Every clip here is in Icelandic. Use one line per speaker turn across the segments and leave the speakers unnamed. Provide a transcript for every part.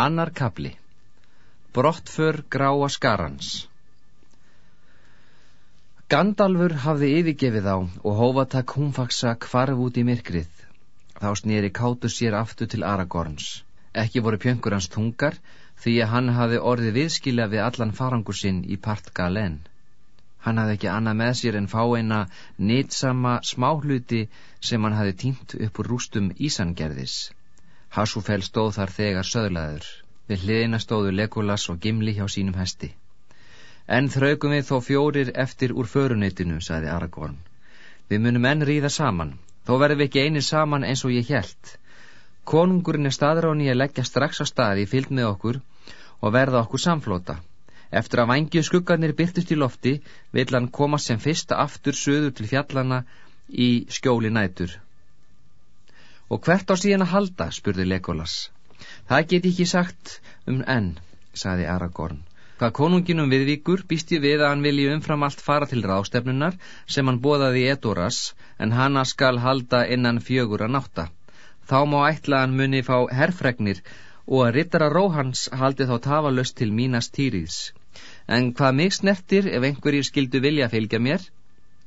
Annar kapli Brottför gráa skarans Gandalfur hafði yfirgefið á og hófatak húnfaksa kvarf út í myrkrið. Þá snýri kátur sér aftur til Aragorns. Ekki voru pjöngur hans tungar því að hann hafði orðið viðskilja við allan farangur sinn í part Galen. Hann hafði ekki annað með sér en fá eina nýtsama smáhluti sem hann hafði týnt upp úr rústum Ísangerðis. Hasúfell stóð þar þegar söðlaður. Við hliðina stóðu Legolas og Gimli hjá sínum hesti. En þraugum við þó fjórir eftir úr föruneytinu, sagði Aragorn. Við munum enn ríða saman. Þó verðum við ekki einir saman eins og ég held. Konungurinn er staðráni að leggja strax á staði fylg með okkur og verða okkur samflóta. Eftir að vangju skuggarnir byrtust í lofti vil hann komast sem fyrsta aftur söður til fjallana í skjóli nætur. Og hvert á síðan að halda, spurði Legolas. Það get ég ekki sagt um enn, saði Aragorn. Hvað konunginum viðvíkur býst ég við að hann vilji umfram allt fara til rástefnunar sem hann bóðaði í Edoras, en hanna skal halda innan fjögur að nátta. Þá má ætla hann muni fá herfregnir og að rittara Róhans haldi þá tafalöst til mínast týriðs. En hvað mig snertir ef einhverjir skildu vilja fylgja mér?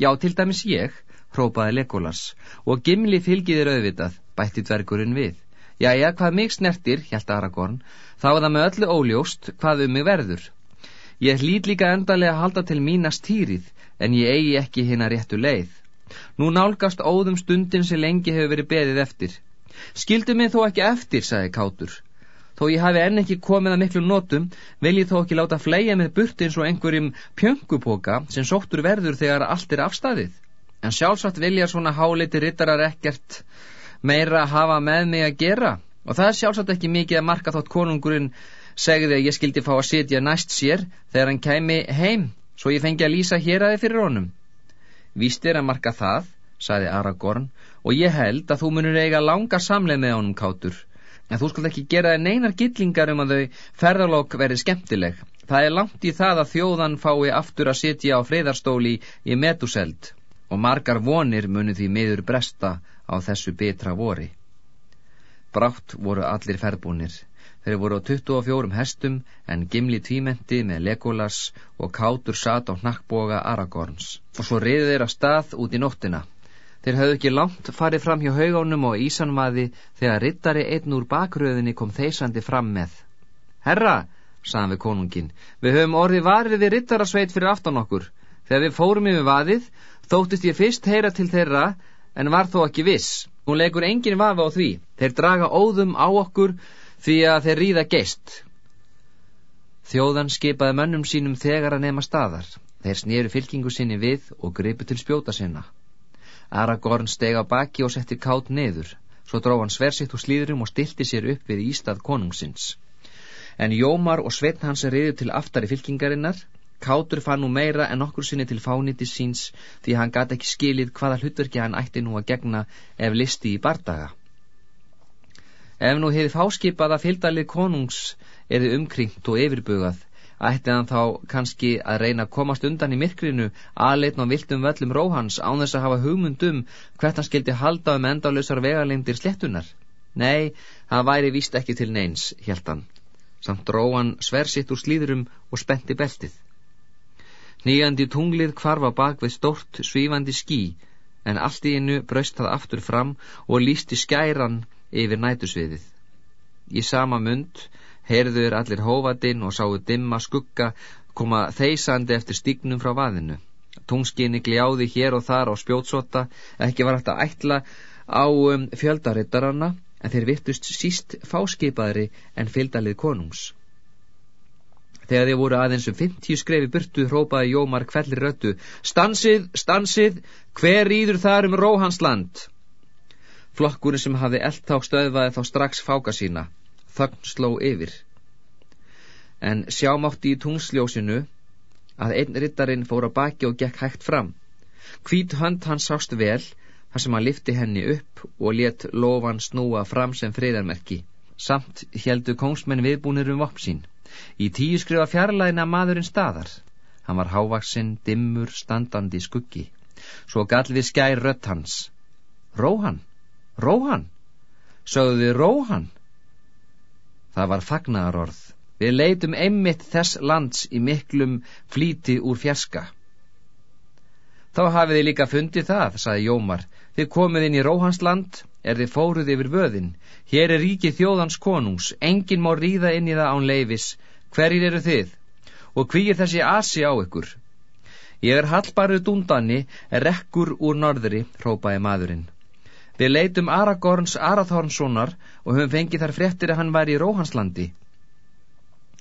Já, til dæmis ég, hrópaði Legolas, og Gimli fylgiðir auðvitað, bætti dvergurinn við. Jæja, hvað mig snertir, hjælt Aragorn, þá er það með öllu óljóst hvað um mig verður. Ég hlýt líka endarlega að halda til mínast týrið, en ég eigi ekki hérna réttu leið. Nú nálgast óðum stundin sem lengi hefur verið beðið eftir. Skildu mig þó ekki eftir, sagði Kátur. Þó ég hafi enn ekki komið að miklu notum, vil ég þó ekki láta fleia með burt eins og einhverjum pjöngupoka sem sóttur verður þegar allt er afstæðið. En sjálfsagt vilja svona háleiti rittarar ekkert meira að hafa með mig að gera. Og það er sjálfsagt ekki mikið að marka þótt konungurinn segði að ég skildi fá að sitja næst sér þegar hann kæmi heim svo ég fengi að lýsa hér aðeins fyrir honum. Víst er að marka það saði Aragorn og ég held að þú munur eiga langa samleið með honum kátur. En þú skuld ekki gera neinar gillingar um að þau ferðalokk verið skemmtileg. Það er langt í það að þjóðan fái aftur að sitja á freyðarstóli í metuseld. Og margar vonir munu því miður bresta á þessu betra vori. Brátt voru allir ferðbúnir. Þeir voru á 24 hestum en gimli tvímenti með Legolas og kátur sat á hnakkboga Aragorns. Og svo reyði þeir að stað út í nóttina. Þeir hafðu ekki langt farið fram hjá haugánum og ísanvaði þegar rittari einn úr bakröðinni kom þeysandi fram með. Herra, saðan við konungin, við höfum orðið varið við rittarasveit fyrir aftan okkur. Þegar við fórum yfir vaðið, þóttist ég fyrst heyra til þeirra en var þó ekki viss. Hún legur engin vafa á því. Þeir draga óðum á okkur því að þeir ríða geist. Þjóðan skipaði mönnum sínum þegar að nema staðar. Þeir snýru fylkingu sinni við og gripu til spjóta sinna. Aragorn steg á baki og setti kátt neður. Svo dró hann sversitt úr slíðrum og stilti sér upp við ístað konungsins. En Jómar og Sveitn hans riðu til aftari fylkingarinnar Kátur fann nú meira en okkur sinni til fániti síns því hann gæti ekki skilið hvaða hlutverki hann ætti nú að gegna ef listi í bardaga. Ef nú hefði fáskipað að fylgdalið konungs erði umkringt og yfirbugað, ætti hann þá kannski að reyna að komast undan í myrkrinu aðleitn á viltum völlum róhans án þess að hafa hugmyndum hvert hann skildi halda um endalösar vegalengdir slettunar. Nei, það væri víst ekki til neins, helt hann. Samt róan sversitt úr slíðurum og spenti beltið. Nýjandi tunglið kvarfa bak við stort svífandi skí, en allt í innu braust það aftur fram og lísti skæran yfir nætusviðið. Í sama mund heyrður allir hófadinn og sáu dimma skugga koma þeisandi eftir stígnum frá vaðinu. Tungskinni gljáði hér og þar á spjótsota, ekki var hægt að ætla á um, fjöldarittarana, en þeir vittust síst fáskipaðri en fylgdalið konungs. Þegar þið voru aðeins um 50 skrefi burtu hrópaði Jómar kvelli röttu Stansið, stansið, hver íður þar um Róhansland? Flokkurinn sem hafi eld þá stöðvaði þá strax fáka sína. Þögn sló yfir. En sjámátti í tungsljósinu að einn rittarinn fór á baki og gekk hægt fram. Hvít hönd hann sást vel þar sem hann lifti henni upp og let lofan snúa fram sem friðarmerki. Samt heldu kongsmenn viðbúnir um vopsín Í tíu skrifa fjarlæðina maðurinn staðar. Hann var hávaksinn, dimmur, standandi skuggi. Svo gall við skær rött hans. Róhan, Róhan, sögðu við Róhan. Það var fagnaðarorð. Við leitum einmitt þess lands í miklum flíti úr fjerska. Þá hafið þið líka fundið það, saði Jómar. Þið komið inn í Róhansland, er þið fóruð yfir vöðin. Hér er ríkið þjóðans konungs, enginn má ríða inn í það án leifis. Hverjir eru þið? Og hví er þessi asi á ykkur? Ég er hallbaruð dúndanni, rekkur úr norðri, hrópaði maðurinn. Við leitum Aragorns Arathornssonar og höfum fengið þar fréttir að hann væri í Róhanslandi.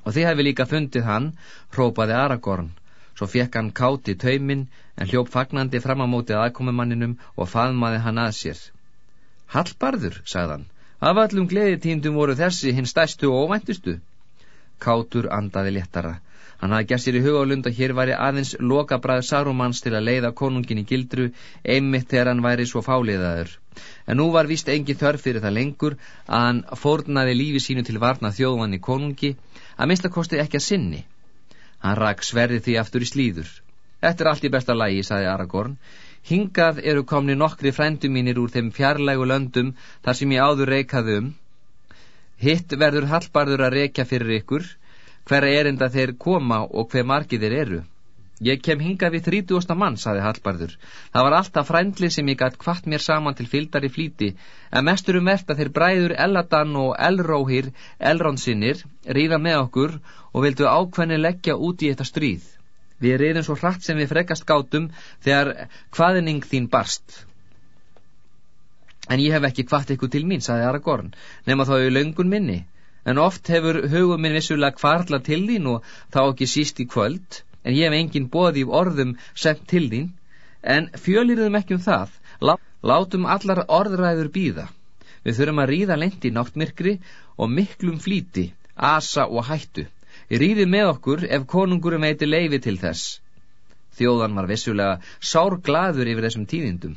Og þið hefði líka fundið hann, hrópaði Aragorn. Svo fekk hann káti tauminn en hljóp fagnandi fram á mótið aðkomumanninum og faðmaði hann að sér. Hallbarður, sagðan, af allum gleðitíndum voru þessi hinn stæstu og óvæntustu. Kátur andaði léttara. Hann hafði gert sér í hugálund að hér væri aðeins lokabræð Sarumans til að leiða konungin í gildru, einmitt þegar hann væri svo fáliðaður. En nú var vist engi þörf fyrir það lengur að hann fórnaði lífi sínu til varna þjóðvann í konungi, að minnstakosti ekki að sinni. Hann rak sverði því aftur í slíður. Þetta er allt í besta lægi, saði Aragorn. Hingað eru komni nokkri frændu mínir úr þeim fjarlægu löndum þar sem ég áður reikaði um. Hitt verður hallbarður að reykja fyrir ykkur, hverja erinda þeir koma og hver margi þeir eru. Ég kem hingað við þrítúosta mann, saði Hallbarður. Það var alltaf frændli sem ég gætt kvart mér saman til fylgdari flíti, en mesturum verðt að þeir bræður Eladan og Elróhir, Elronsinnir, ríða með okkur og vildu ákveðni leggja út í þetta stríð. Við reyðum svo hratt sem við frekast gátum þegar hvaðning þín barst. En ég hef ekki hvart ykkur til mín, saði Aragorn, nema þá í laungun minni. En oft hefur hugum minn vissulega kvarla til þín og þá ekki síst í kvöld, en ég hef engin bóði í orðum sendt til þín. En fjölirðum ekki um það, látum allar orðræður býða. Við þurfum að ríða lendi náttmirkri og miklum flíti, asa og hættu. Ríði með okkur ef konungurum veiti leifi til þess. Þjóðan var vissulega sár gladur yfir þessum tíðindum.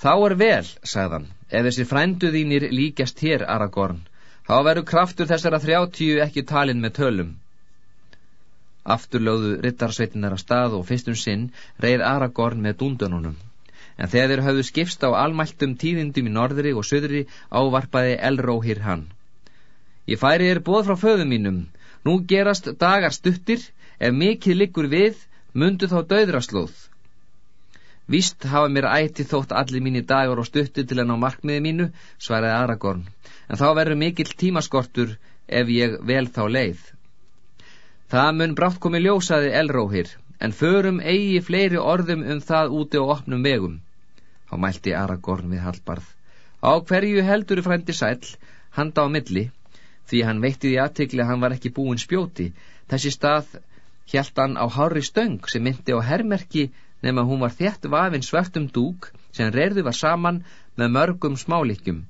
Þá er vel, sagðan, ef þessi frænduðínir líkjast hér, Aragorn, þá veru kraftur þessara þrjáttíu ekki talin með tölum. Afturlögðu rittarsveitinar á stað og fyrstum sinn reið Aragorn með dúndununum. En þegar þeir hafðu skipst á almæltum tíðindum í norðri og söðri ávarpaði Elróhir hann. Ég færi þér bóð frá föðum mínum, Nú gerast dagar stuttir, ef mikið liggur við, mundu þá döðraslóð. Vist hafa mér ætti þótt allir mínir dagar og stuttir til að ná markmiði mínu, svaraði Aragorn, en þá verður mikill tímaskortur ef ég vel þá leið. Það mun brátt komi ljósaði elróhir, en förum eigi fleiri orðum um það úti á opnum vegum. Þá mælti Aragorn við Hallbarð. Á hverju heldur frændi sæl, handa á milli, því hann veitti því aðtikli að hann var ekki búin spjóti. Þessi stað hjælt hann á hári stöng sem myndi á hermerki nema hún var þétt vafinn svartum dúk sem reyrðu var saman með mörgum smálíkjum.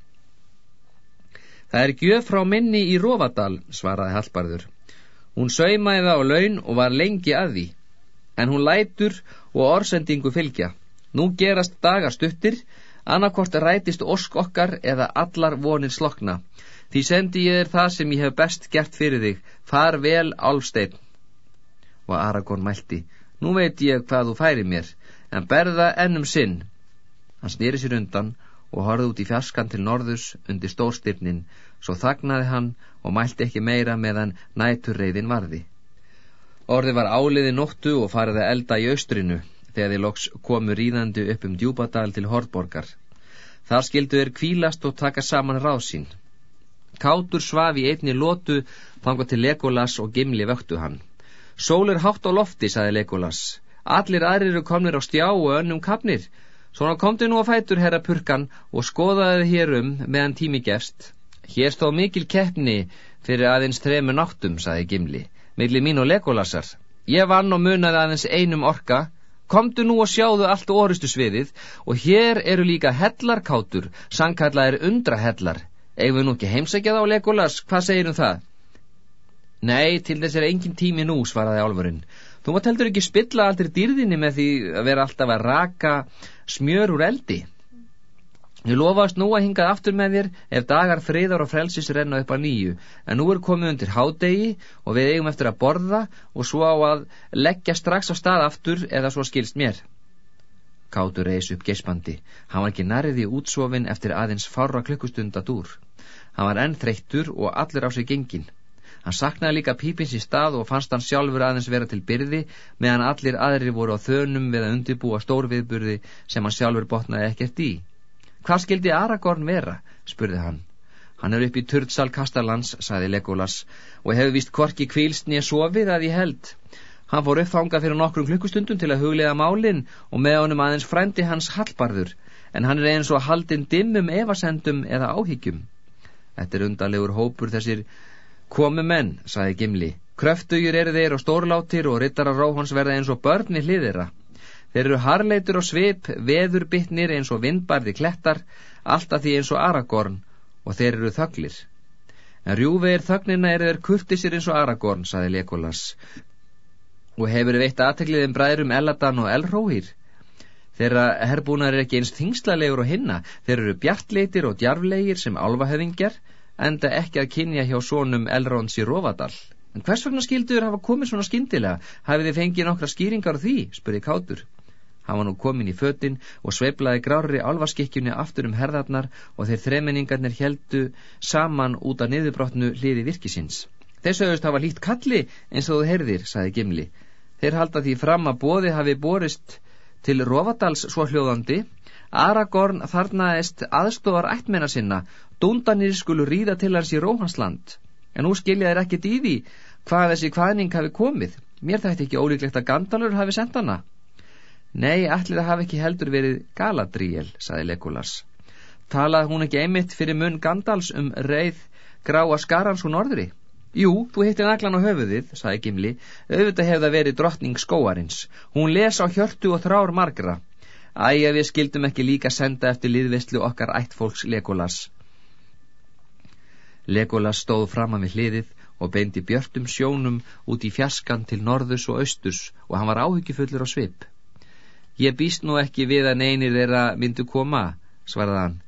Það er gjöf frá minni í Rófadal, svaraði Hallbarður. Hún saumaði það á laun og var lengi að því, en hún lætur og orsendingu fylgja. Nú gerast dagar stuttir, annarkort rætist osk okkar eða allar vonir slokna. Því sendi ég þér það sem ég hef best gert fyrir þig, far vel álsteinn. Og Aragorn mælti, nú veit ég hvað þú færi mér, en berða ennum sinn. Hann snýri sér undan og horði út í fjarskan til norðus undir stórstyrnin, svo þagnaði hann og mælti ekki meira meðan næturreiðin varði. Orði var áliði nóttu og fariði elda í austrinu, þegar þið loks komu ríðandi upp um djúbadal til Hordborgar. Þar skildu þeir kvílast og taka saman ráðsín. Kátur svaf í einni lótu fanga til Legolas og Gimli vöktu hann. Sól er hátt á lofti, saði Legolas. Allir aðrir eru komnir á stjá og önnum kapnir. Svona komdu nú að fætur, herra Purkan, og skoðaði hér um meðan tími gefst. Hér stóð mikil keppni fyrir aðeins þremu náttum, saði Gimli, millir mín og Legolasar. Ég vann og munaði aðeins einum orka. Komdu nú og sjáðu allt orustu sviðið og hér eru líka hellarkátur, sangkallaðir undrahellar Eigum við nú ekki heimsækja þá, Legolas, hvað segir um það? Nei, til þess er engin tími nú, svaraði álfurinn. Þú maður heldur ekki spilla aldrei dýrðinni með því að vera alltaf að raka smjör úr eldi. Ég lofaðast nú að hingað aftur með þér ef dagar friðar og frelsis renna upp að nýju, en nú er komið undir hádegi og við eigum eftir að borða og svo á að leggja strax á stað aftur eða svo skilst mér. Kátur reys upp gespandi. Hann var ekki nærði útsofin eftir aðeins fára klukkustunda dúr. Hann var enn þreyttur og allur á sig gengin. Hann saknaði líka pípins í stað og fannst hann sjálfur aðeins vera til byrði meðan allir aðri voru á þönum við að undibúa stórviðburði sem hann sjálfur botnaði ekkert í. Hvað skildi Aragorn vera? spurði hann. Hann er upp í Turtsal Kastalans, saði Legolas, og hefur vist korki kvílst nýja sofið að ég held. Hann fór uppfanga fyrir nokkrum klukkustundum til að huglega málinn og með honum aðeins frændi hans Hallbarður, en hann er eins og haldinn dimmum evasendum eða áhyggjum. Þetta er undarlegur hópur þessir Komu menn, saði Gimli, kröftugir eru þeir og stórlátir og rittara róhans verða eins og börni hliðira. Þeir eru harleitur og svip, veðurbytnir eins og vindbarði klettar, alltaf því eins og Aragorn og þeir eru þöglir. En rjúveir þögnina eru þeir kurtisir eins og Aragorn, saði Legolas. Og hefur veitt aðtekliðin bræðrum Eladan og Elróhýr. Þeirra herbúnar er ekki eins þingslalegur og hinna, þeir eru bjartleitir og djarflegir sem álvahöfingjar, enda ekki að kynja hjá sónum Elrons í Rovadal. En hvers vegna skilduður hafa komið svona skindilega? Hafið þið fengið nokkra skýringar á því? spurði Kátur. Hann var nú komin í föttin og sveiplaði grári álvaskikkjunni aftur um herðarnar og þeir þremenningarnir heldu saman út af niðurbrotnu hliði virkisins. Þeir sögust hafa lít kalli eins og þú heyrðir, saði Gimli. Þeir halda því fram að bóði hafi borist til Rovadals svo hljóðandi Aragorn þarnaðist aðstofar ættmenna sinna Dúndanir skulu ríða til hans í Róhansland, en nú skilja þér ekkit í því hvað þessi hvaðning hafi komið. Mér þætti ekki ólíklegt að Gandalfur hafi sendt hana. Nei, allir það hafi ekki heldur verið Galadriel, saði Legolas. Talað hún ekki einmitt fyrir munn Gandals um reið gráa skarans og norðri? Jú, þú hittir naglan á höfuðið, saði Gimli, auðvitað hefði það verið drottning skóarins. Hún les á hjörtu og þrár margra. Æja, við skildum ekki líka senda eftir liðvistlu okkar ættfólks Legolas. Legolas stóð framan við hliðið og beindi björtum sjónum út í fjaskan til norðus og austurs og hann var áhyggjufullur á svip. Ég býst nú ekki við að neynir þeirra myndu koma, svaraði hann.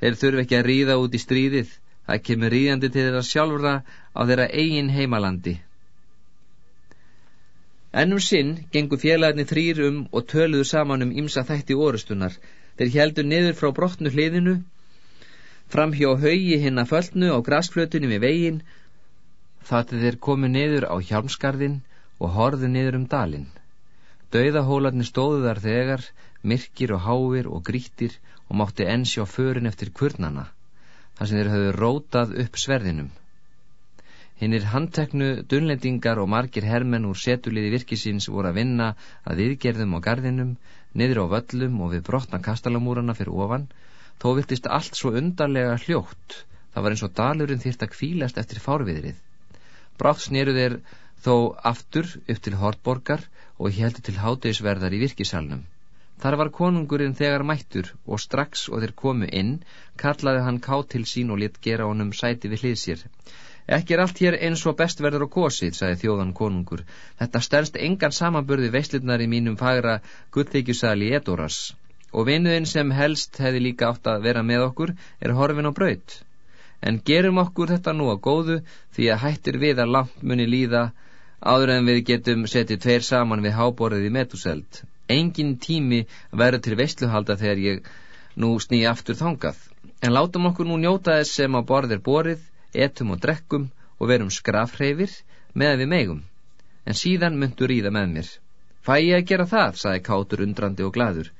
Þeir þurfi ekki að ríða út í stríðið, það kemur ríðandi til þeirra sjálfra á þeirra eigin heimalandi. Ennum sinn gengur félagarnir þrýrum og töluðu saman um ymsa þætti orustunar. Þeir heldur niður frá brotnu hliðinu fram hjá haugi hinn að föllnu á grasflötunum í vegin það þeir komu niður á hjálmskarðin og horðu niður um dalin Dauðahólarnir stóðu þar þegar myrkir og háir og grítir og mátti enn sjá förin eftir kvörnana þar sem þeir höfðu rótað upp sverðinum Hinnir handteknu dunlendingar og margir hermenn úr setuliði virkisins voru að vinna að viðgerðum á gardinum, niður á völlum og við brotna kastalamúrana fyrir ofan Þó viltist allt svo undarlega hljótt, það var eins og dalurinn þýrt að kvílast eftir fárviðrið. Brátt snýru þeir þó aftur upp til Hortborgar og heldur til hátegisverðar í virkisalnum. Þar var konungurinn þegar mættur og strax og þeir komu inn, kallaði hann ká til sín og lit gera honum sæti við hlið sér. Ekki er allt hér eins og best verður á kosið, sagði þjóðan konungur. Þetta sternst engan samanburði veistlutnar í mínum fagra gullþykjusali Edoras og vinuðinn sem helst hefði líka átt að vera með okkur er horfin á braut. En gerum okkur þetta nú að góðu því að hættir við að langt muni líða áður en við getum setið tveir saman við háborðið í metuseld. Engin tími verður til veistluhalda þegar ég nú sný aftur þangað. En látum okkur nú njóta þess sem á borðir borið, etum og drekkum og verum skrafreifir með við megum. En síðan myndur í það með mér. Fæ ég að gera það, saði Kátur undrandi og gladur.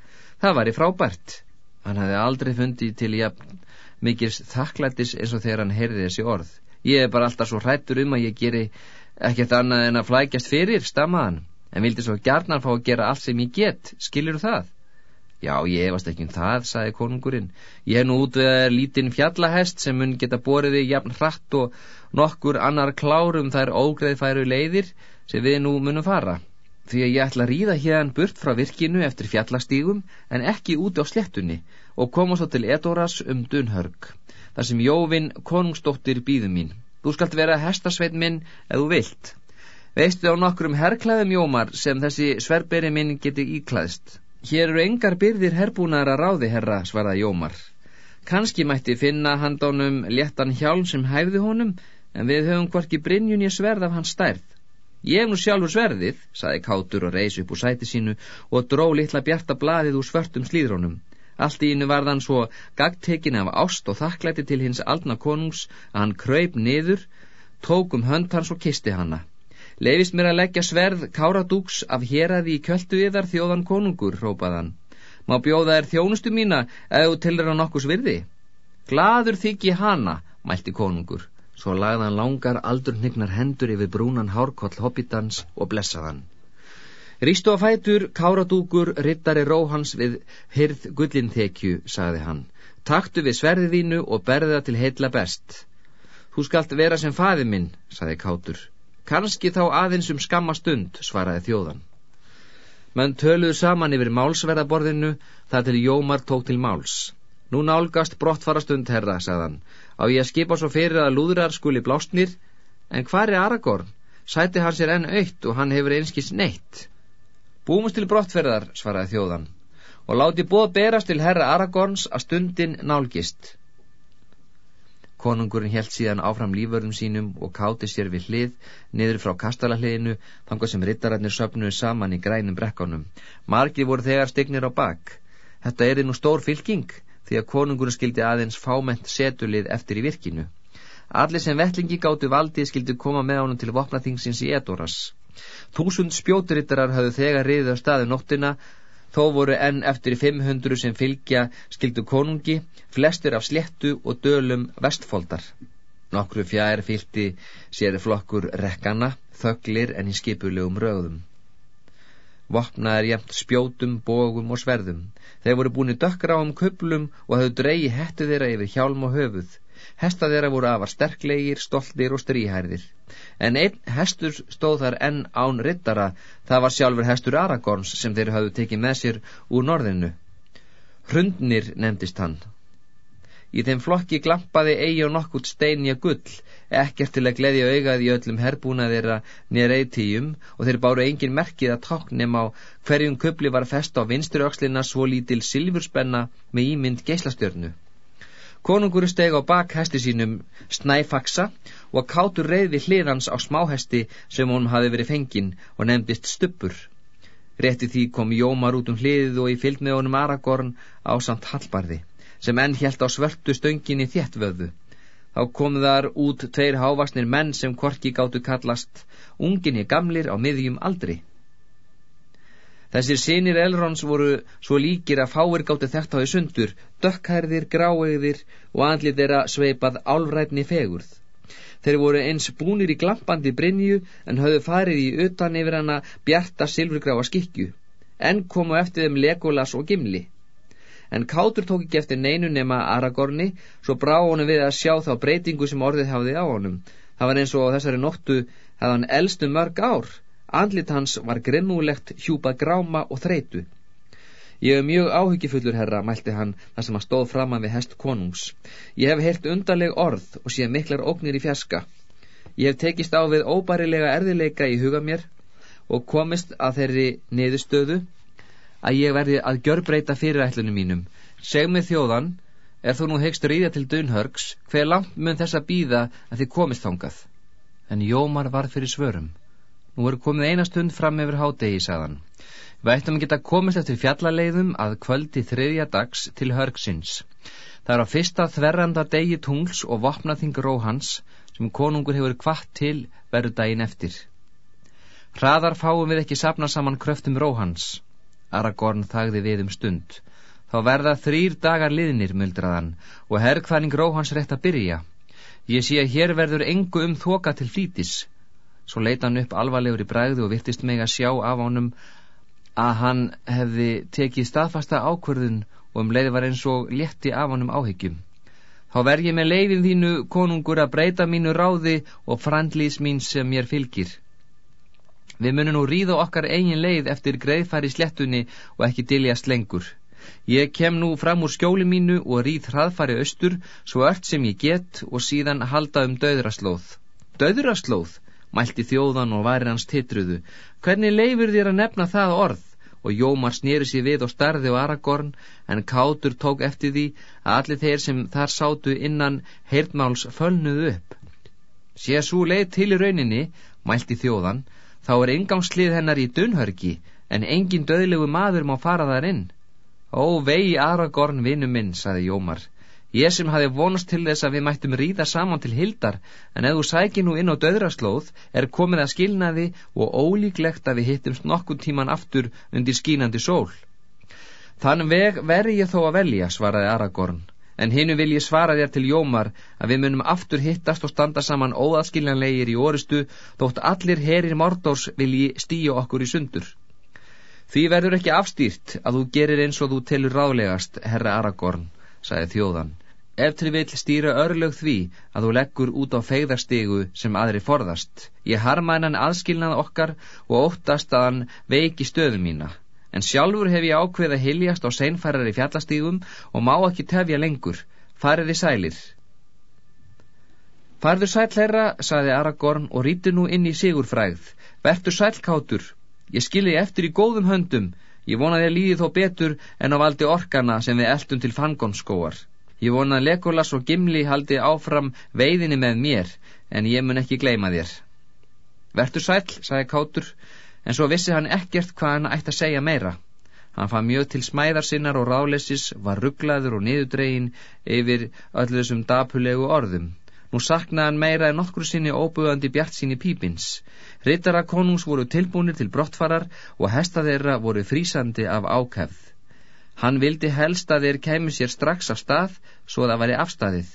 Það var í frábært. Hann hafði aldrei fundið til jafn mikið þakklættis eins og þegar hann heyrði þessi orð. Ég er bara alltaf svo hrættur um að ég geri ekkert annað en að flækjast fyrir, stammaðan. En vildi svo gjarnan fá að gera allt sem ég get, skiljur það? Já, ég efast ekki um það, saði konungurinn. Ég hef nú út við að lítinn fjallahest sem mun geta boriði jafn hratt og nokkur annar klárum þær ógreðfæru leiðir sem við nú munum fara. Því að ég ætla að ríða hérn burt frá virkinu eftir fjallastígum en ekki úti á slettunni og koma svo til Edoras um Dunhörg þar sem Jóvin konungsdóttir býðu mín. Þú skalt vera hestasveit minn ef þú vilt. Veistu á nokkrum herrklæðum Jómar sem þessi sverberi minn geti íklæðst hér eru engar byrðir herrbúnar að ráði herra svaraði Jómar kannski mætti finna handánum léttan hjálm sem hæfði honum en við höfum hvorki brinjun í sverð af hans stærð Ég hef nú sjálfur sverðið, saði Kátur og reys upp úr sæti sínu og dró litla bjarta blaðið úr svörtum slíðrónum. Allt í innu varðan svo gagtekin af ást og þakklæti til hins aldna konungs að hann kröyp niður, tók um hönd hans og kisti hanna. Leifist mér að leggja sverð káradúks af héræði í kjöldu yðar þjóðan konungur, hrópaðan. Má bjóða þær þjónustu mína eða þú tilur á nokkus virði? Gladur þykji hana, mælti konungur. Svo lagði hann langar aldurnignar hendur yfir brúnan hárkoll hobbitans og blessaðan. Rístu á fætur, káradúkur, rittari róhans við hyrð gullinþekju, sagði hann. Taktu við sverðið þínu og berði það til heitla best. Þú skalt vera sem faði minn, sagði kátur. Kanski þá aðeins um skamma stund, svaraði þjóðan. Menn töluðu saman yfir málsverðaborðinu þar til Jómar tók til máls. Nú nálgast brottfara stund, herra, sagðan. Á ég að skipa svo fyrir að lúðrar skuli blásnir, en hvar er Aragorn? Sæti hans er enn aukt og hann hefur einskis neitt. Búmust til brottferðar, svaraði þjóðan, og láti bóð berast til herra Aragorns að stundin nálgist. Konungurinn helt síðan áfram líförðum sínum og káti sér við hlið, niður frá kastalahliðinu, þangað sem rittararnir söpnuðu saman í grænum brekkanum. Margir voru þegar stignir á bak. Þetta er nú stór fylking, því að konungurinn skildi aðeins fáment setulið eftir í virkinu. Allir sem vettlingi gáttu valdið skildi koma með honum til vopnaþingsins í Edoras. Þúsund spjóturittarar hafðu þegar riðið á staðu nóttina, þó voru enn eftir 500 sem fylgja skildu konungi, flestir af slettu og dölum vestfoldar. Nokkru fjær fylgti sér flokkur rekkana, þöglir en í skipulegum röðum. Vopnaðar jæmt spjótum, bógum og sverðum. Þeir voru búin í dökkráum kuplum og hafðu dreyi hettu þeirra yfir hjálm og höfuð. Hesta þeirra voru afar sterklegir, stoltir og stríhærðir. En einn hestur stóð þar enn án rittara, það var sjálfur hestur Aragorns sem þeir hafðu tekið með sér úr norðinu. Hrundnir nefndist hann. Í þeim flokki glampaði eigi og nokkurt steinja gull, ekkert til að gleyðja augað í öllum herbúna þeirra nýra eittíum og þeir báru engin merkið að táknum á hverjum kubli var fest á vinstur ökslina svo lítil silfurspenna með ímynd geislastjörnu. Konungur steg á bak hesti sínum snæfaksa og kátur reið við hliðans á smáhesti sem honum hafi verið fengin og nefndist stuppur. Rétti því kom Jómar út um hliðið og í fylg með honum Aragorn á samt Hallbarði sem enn hjælt á svörtu stönginni þéttvöðu. Þá kom þar út tveir hávaksnir menn sem korki gáttu kallast unginni gamlir á miðjum aldri. Þessir sinir Elrons voru svo líkir að fáir gáttu þekkt á því sundur, dökkhærðir, gráegðir og andlið þeirra sveipað álrætni fegurð. Þeir voru eins búnir í glampandi brinju en höfðu farið í utan yfir hana bjarta silfurgráa skikju. Enn komu eftir þeim Legolas og Gimli en Kátur tók ekki eftir neinu nema Aragorni, svo brá honum við að sjá þá breytingu sem orðið hafði á honum. Það var eins og þessari nóttu hefði hann elstu mörg ár. Andlit hans var grimmúlegt, hjúpað gráma og þreitu. Ég hef mjög áhyggjufullur, herra, mælti hann þar sem hann stóð framann við hest konungs. Ég hef heilt undarleg orð og sé miklar ógnir í fjaska. Ég hef tekist á við óbærilega erðileika í huga mér og komist að þeirri niðurstöðu að ég verði að gjörbreyta fyrirætlunum mínum. Seg mig þjóðan, er þú nú hegst ríða til Dunhörgs, hver langt mun þess að býða að þið komist þangað? En Jómar var fyrir svörum. Nú er komið eina stund fram yfir hádegi, sagðan. Við ættum að geta komist eftir fjallaleiðum að kvöldi þriðja dags til Hörgsins. Það er á fyrsta þverranda degi tungls og vopnaþing róhans sem konungur hefur kvart til verður daginn eftir. Hraðar fáum við ekki sapna saman kröftum róhans. Aragorn þagði við um stund. Þá verða þrýr dagar liðnir, muldraðan, og herrkvæning Róhans rétt að byrja. Ég sé að hér verður engu um þoka til flítis. Svo leita hann upp alvarlegur í bræðu og virtist meg að sjá af honum að hann hefði tekið staðfasta ákvörðun og um leiði var eins og létti af honum áhyggjum. Þá verð ég með leiðin þínu, konungur, að breyta mínu ráði og frandlýs mín sem mér fylgir. Við munum nú ríða okkar eigin leið eftir greiðfæri slettunni og ekki diljast lengur. Ég kem nú fram úr skjóli mínu og ríð hraðfæri austur svo öll sem ég get og síðan halda um döðraslóð. Döðraslóð? Mælti þjóðan og væri hans titruðu. Hvernig leifur þér að nefna það orð? Og Jómar snýri sér við og starði á Aragorn en Kátur tók eftir því að allir þeir sem þar sátu innan heyrtmáls fölnuðu upp. Sér svo leið til í rauninni, mælti þjóðan, Þá er ingangslið hennar í dunhörgi, en engin döðlegu maður má fara þar inn. Ó, vei Aragorn, vinnu minn, saði Jómar. Ég sem hafi vonast til þess að við mættum ríða saman til hildar, en ef þú sæki nú inn á döðraslóð, er komið að skilnaði og ólíklegt að við hittumst nokkun tíman aftur undir skínandi sól. Þann veg veri ég þó að velja, svaraði Aragorn, en hinnu vil ég svara þér til Jómar að við munum aftur hittast og standa saman óaskiljanlegir í orustu, þótt allir herir Mordors vilji stíu okkur í sundur. Því verður ekki afstýrt að þú gerir eins og þú telur ráðlegast, herra Aragorn, sagði þjóðan. Ef til vil stýra örlög því að þú leggur út á feyðarstegu sem aðri forðast. Ég harma hennan aðskilnað okkar og óttast að hann veiki stöðu mína. En sjálfur hef ég ákveð að hiljast á seinfærar í fjallastígum og má ekki tefja lengur. Fariði sælir. Farður sæl herra, sagði Aragorn og ríti nú inn í sigurfrægð. Vertu sælkátur, Ég skilji eftir í góðum höndum, ég vona því að líði þó betur en á valdi orkana sem við eldum til fangonskóar. Ég vona að Legolas og Gimli haldi áfram veiðinni með mér, en ég mun ekki gleima þér. Vertur sæl, sagði Kátur, en svo vissi hann ekkert hvað hann ætti að segja meira. Hann fann mjög til smæðar sinnar og rálesis, var rugglaður og niðurdregin yfir öllu þessum dapulegu orðum. Nú saknaði hann meira en nokkru sinni óbúðandi bjart síni pípins. Rittara konungs voru tilbúinir til brottfarar og hesta þeirra voru frísandi af ákæfð. Hann vildi helst að þeir kemur sér strax af stað svo það væri afstæðið.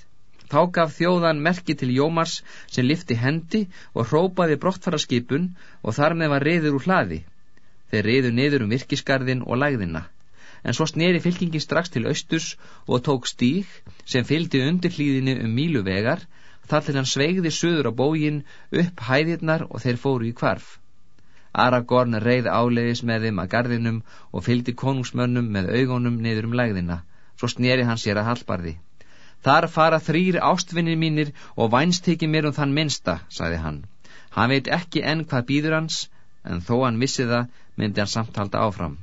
Þá gaf þjóðan merki til Jómars sem lifti hendi og hrópaði brottfararskipun og þar með var reyður úr hlaði. Þeir reyðu niður um virkisgarðin og lægðina. En svo sneri fylkingin strax til austurs og tók stíg sem fylgdi undir hlýðinu um míluvegar þar til hann sveigði söður á bógin upp hæðirnar og þeir fóru í kvarf. Aragorn reið áleiðis með þeim að gardinum og fylgdi konungsmönnum með augunum niður um lægðina, svo sneri hann sér að halbarði. Þar fara þrýr ástvinnir mínir og vænstekki mér um þann minsta, sagði hann. Hann veit ekki enn hvað býður hans, en þó hann vissi það, myndi hann samtalda áfram.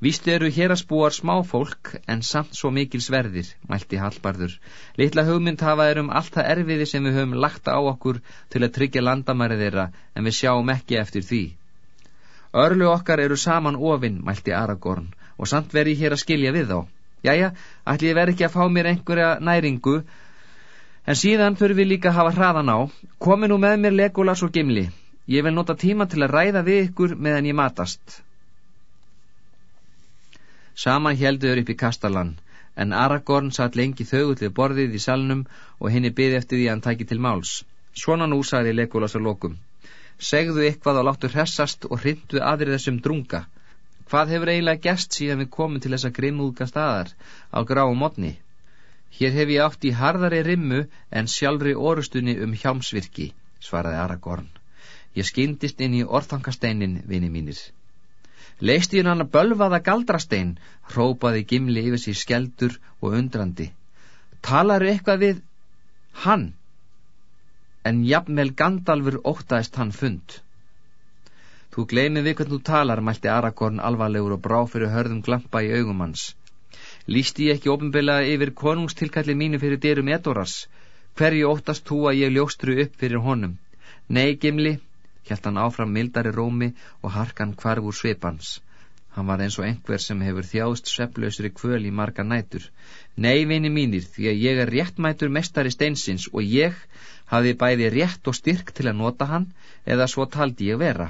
Víst eru hér að spúar smáfólk en samt svo mikil sverðir, mælti Hallbarður. Litla hugmynd hafa er um allt það erfiði sem við höfum lagt á okkur til að tryggja landamærið þeirra en við sjáum ekki eftir því. Örlu okkar eru saman ofinn, mælti Aragorn, og samt veri hér að skilja við þá. Jæja, ætli ég veri ekki að fá mér einhverja næringu, en síðan fyrir við líka að hafa hraðan á. Komi nú með mér Legolas og Gimli. Ég vil nota tíma til að ræða við ykkur meðan ég matast. Saman heldur upp í kastalan, en Aragorn satt lengi þaugullið borðið í salnum og henni byði eftir því að hann tæki til máls. Svona nú, sagði Legolas að lokum. Segðu eitthvað og láttu hressast og hrindu aðrið þessum drunga. Hvað hefur eiginlega gæst síðan við komum til þessa grimmúðga staðar á gráum modni? Hér hef ég átt í harðari rimmu en sjálfri orustunni um hjámsvirki, svaraði Aragorn. Ég skyndist inn í orðtankasteinin, vini mínir. Leist ég hann að bölvaða galdrastein, hrópaði Gimli yfir sér skeldur og undrandi. Talaru eitthvað við hann? En jafnvel Gandalfur óttaðist hann fund. Þú gleymið við hvernig þú talar, mælti Aragorn alvarlegur og brá fyrir hörðum glampa í augum hans. Lýsti ég ekki ofinbeglega yfir konungstilkalli mínu fyrir dyrum Edoras? Hverju óttast þú að ég ljóstru upp fyrir honum? Nei, Gimli, Hjælt hann áfram mildari rómi og harkan hvarf úr svipans. Hann var eins og einhver sem hefur þjást sveplösur í kvöl í marga nætur. Nei, vini mínir, því að ég er réttmætur mestari steinsins og ég hafi bæði rétt og styrk til að nota hann eða svo taldi ég vera.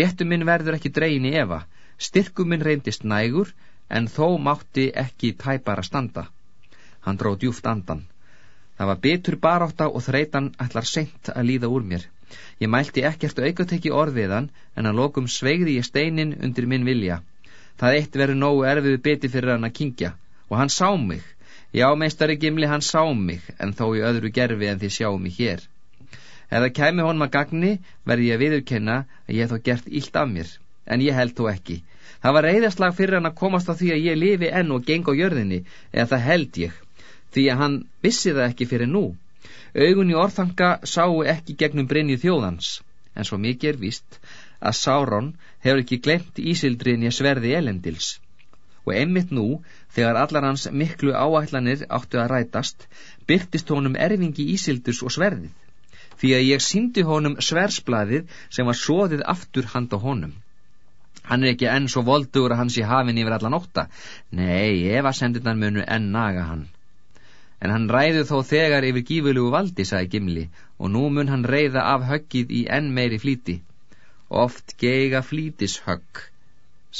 Réttu minn verður ekki dregin í Eva. Styrku minn reyndist nægur en þó mátti ekki tæpara standa. Hann dróð djúft andan. Það var bitur baráta og þreitan ætlar sent að líða úr mér. Ég mælti ekkert aukatekki orðiðan en að lokum sveigði ég steinin undir minn vilja. Það eitt verið nógu erfiðu beti fyrir hann að kingja og hann sá mig. Já, meistari Gimli, hann sá mig en þó í öðru gerfi en þið sjáum mig hér. Ef það kæmi honum að gagni verði ég að viðurkenna að ég hef þó gert illt af mér, en ég held þó ekki. Það var reyðaslag fyrir hann að komast á því að ég lifi enn og geng á jörðinni, eða það held ég, því að hann vissi það ekki fyrir nú. Augun í orðfanga sáu ekki gegnum brinni þjóðans, en svo mikið er víst að Sáron hefur ekki glemt Ísildriðni sverði elendils. Og einmitt nú, þegar allar hans miklu áætlanir áttu að rætast, byrtist honum erfingi Ísildurs og sverðið, því að ég síndi honum sversblæðið sem var svoðið aftur handa honum. Hann er ekki enn svo voldugur að hann sé hafin yfir alla nótta. Nei, evasendirnar munu enn naga hann. En hann ræður þó þegar yfir gífulugu valdi, sagði Gimli, og nú mun hann reyða af höggið í enn meiri flíti. Oft geiga flítishögg,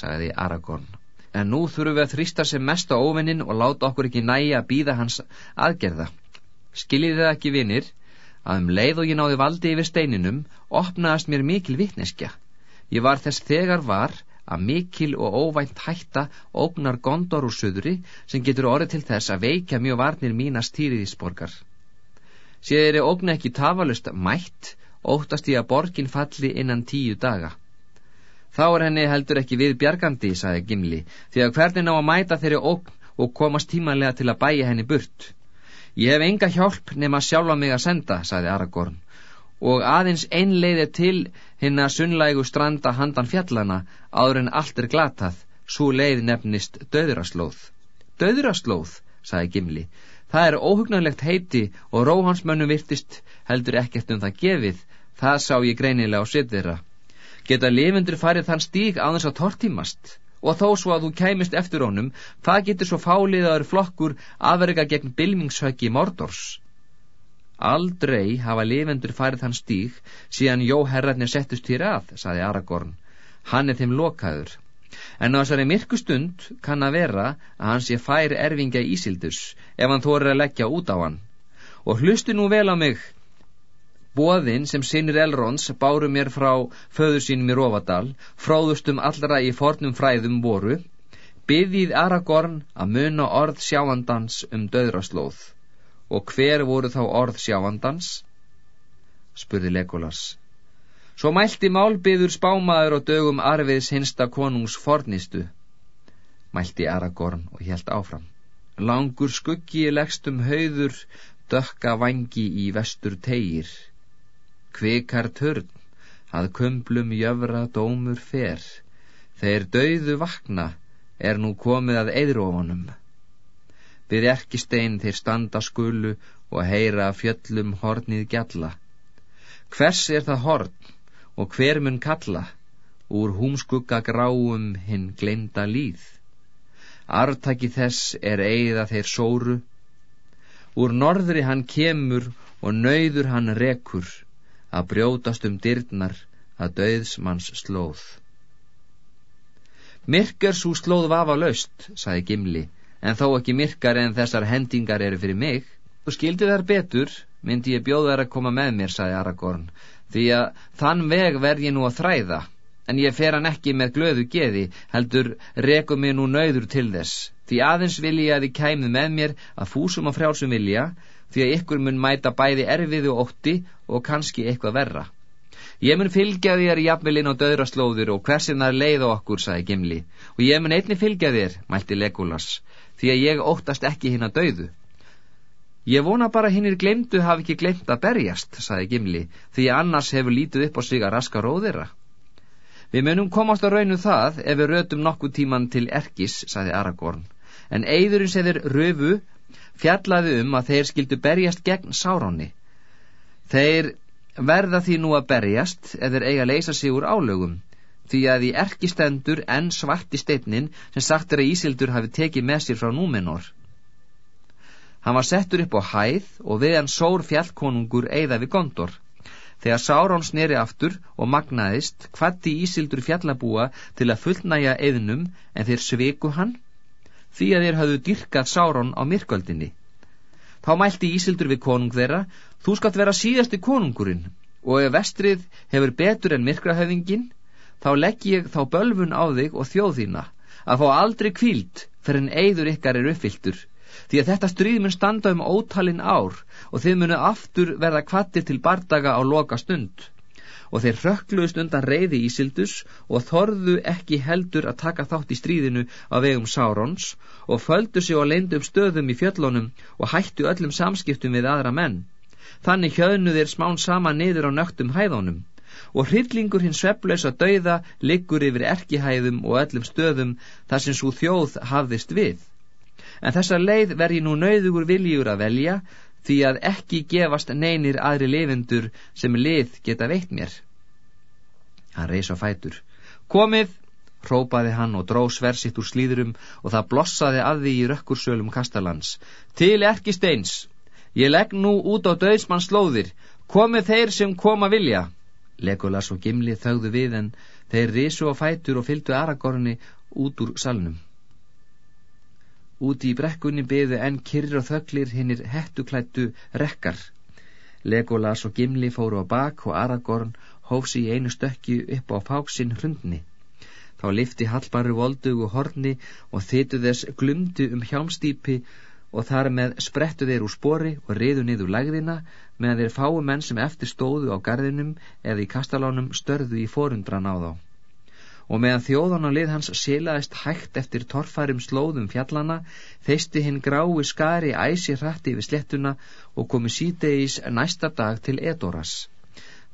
sagði Aragorn. En nú þurfum við að þrýsta sem mest á óvinnin og láta okkur ekki næja að býða hans aðgerða. Skiljið þið ekki vinnir, að um leið og ég náði valdi yfir steininum, opnaðast mér mikil vittneskja. Ég var þess þegar var að mikil og óvænt hætta ógnar gondor úr söðri sem getur orðið til þess að veikja mjög varnir mínast týriðisborgar. Sér er ógna ekki tafalust mætt, óttast ég að borgin falli innan tíu daga. Þá er henni heldur ekki við bjargandi, sagði Gimli, því að hvernig ná að mæta þeirri ógn og komast tímanlega til að bæja henni burt. Ég hef enga hjálp nema sjálfa mig að senda, sagði Aragorn, og aðeins einleiði til hinn að sunnlægu stranda handan fjallana áður en allt er glatað, svo leið nefnist döðuraslóð. Döðuraslóð, sagði Gimli, það er óhugnanlegt heiti og róhansmönnu virtist heldur ekkert um það gefið, það sá ég greinilega á sitt þeirra. Geta lifundur farið þann stíg á þess að tortímast? og þó svo að þú kæmist eftir honum, hvað getur svo fáliðaður flokkur aðverga gegn bylmingshöggi Mordors? Aldrei hafa lifendur farið þann stíg síðan jóherrarnir settust hér að, saði Aragorn. Hann er þeim lokaður. En á þessari myrku stund kann að vera að hann sé fær erfingja Ísildus ef hann þorir að leggja út á hann. Og hlustu nú vel á mig, Bóðinn sem sinir Elrons báru mér frá föður sínum í Rófadal, fráðustum allra í fornum fræðum voru, byggðið Aragorn að muna orð sjáandans um döðraslóð. Og hver voru þá orð sjáandans? spurði Legolas. Svo mælti málbyður spámaður og dögum arfiðs hinsta konungs fornistu, mælti Aragorn og helt áfram. Langur skuggi legstum hauður, dökka vangi í vestur tegir kvikar törn, að kumplum jöfra dómur fer, þeir dauðu vakna, er nú komið að eðrófanum. Við erkistein þeir standa skulu og heyra fjöllum hornið gjalla. Hvers er það horn og hver mun kalla, úr húmskugga gráum hinn glinda líð? Artaki þess er eigða þeir sóru, úr norðri hann kemur og nauður hann rekur, að brjótast um dyrnar að döðsmanns slóð. Myrkar svo slóð vafa laust, saði Gimli, en þó ekki myrkar en þessar hendingar eru fyrir mig. Þú skildi þær betur, myndi ég bjóða þær að koma með mér, saði Aragorn, því að þann veg verð ég nú að þræða, en ég fer hann ekki með glöðu geði, heldur reku mig nú nöyður til þess, því aðeins vil ég að þið kæmið með mér að fúsum og frjálsum vilja, því að ykkur mun mæta bæði erfiði og ótti og kannski eitthvað verra. Ég mun fylgja þér jafnvelinn á döðraslóður og hversinnar leið á okkur, sagði Gimli, og ég mun einni fylgja þér, mælti Legolas, því að ég óttast ekki hinn að döðu. Ég vona bara hinnir glemdu hafi ekki glemt að berjast, sagði Gimli, því að annars hefur lítið upp á sig að raska róðira. Við munum komast á raunu það ef við rötum nokkuð tíman til erkis, sagði Aragorn, en eigðurinn segir röfu fjallaði um að þeir skildu berjast gegn Sáróni. Þeir verða því nú að berjast eða eiga að leysa sig úr álögum, því að í erkistendur enn svarti steinin sem sagt er að Ísildur hafi tekið með sér frá Númenor. Hann var settur upp á hæð og við hann sór fjallkonungur eigða við gondor. Þegar Sárón sneri aftur og magnaðist, hvatti Ísildur fjallabúa til að fullnæja eðnum en þeir sveiku hann því að þeir hafðu dyrkað Sáron á myrkvöldinni. Þá mælti Ísildur við konung þeirra, þú skalt vera síðasti konungurinn og ef vestrið hefur betur en myrkrahöfingin, þá legg ég þá bölfun á þig og þjóð þína að fá aldrei kvíld fyrir en eigður ykkar er uppfylltur, því að þetta stríð mun standa um ótalinn ár og þið munu aftur verða kvattir til bardaga á loka stund og þeir rökkluðust undan reyði Ísildus og þorðu ekki heldur að taka þátt í stríðinu á vegum Sárons og földu sig á leindum stöðum í fjöllunum og hættu öllum samskiptum við aðra menn. Þannig hjöðnu þeir smán sama niður á nögtum hæðunum og hryllingur hins svepplösa dauða liggur yfir erkihæðum og öllum stöðum þar sem svo þjóð hafðist við. En þessa leið verði nú nauðugur viljur að velja því að ekki gefast neynir aðri lifendur sem lið geta veitt mér. Hann reys á fætur. Komið, hrópaði hann og dró sversitt úr slíðurum og það blossaði að því í rökkursölum Kastalans. Til erkisteins, ég legg nú út á döðsmann slóðir, komið þeir sem koma vilja. Legolas og Gimli þögðu við en þeir risu á fætur og fylgdu Aragorni út úr salnum. Úti í brekkunni byðu enn kyrr og þöglir hinnir hettuklættu rekkar. Legolas og Gimli fóru á bak og Aragorn hófsi í einu stökki upp á fáksinn hrundni. Þá lifti Hallbarur voldugu horni og þytu þess glumdu um hjálmstýpi og þar með sprettu þeir úr spori og riðu niður lægðina meðan þeir fáu menn sem eftir stóðu á gardinum eða í kastalánum störðu í forundran á þá og meðan þjóðan á lið hans silaðist hægt eftir torfarum slóðum fjallana, þeisti hinn grái skari æsi hrætti yfir slettuna og komi sítegis næsta dag til Edoras.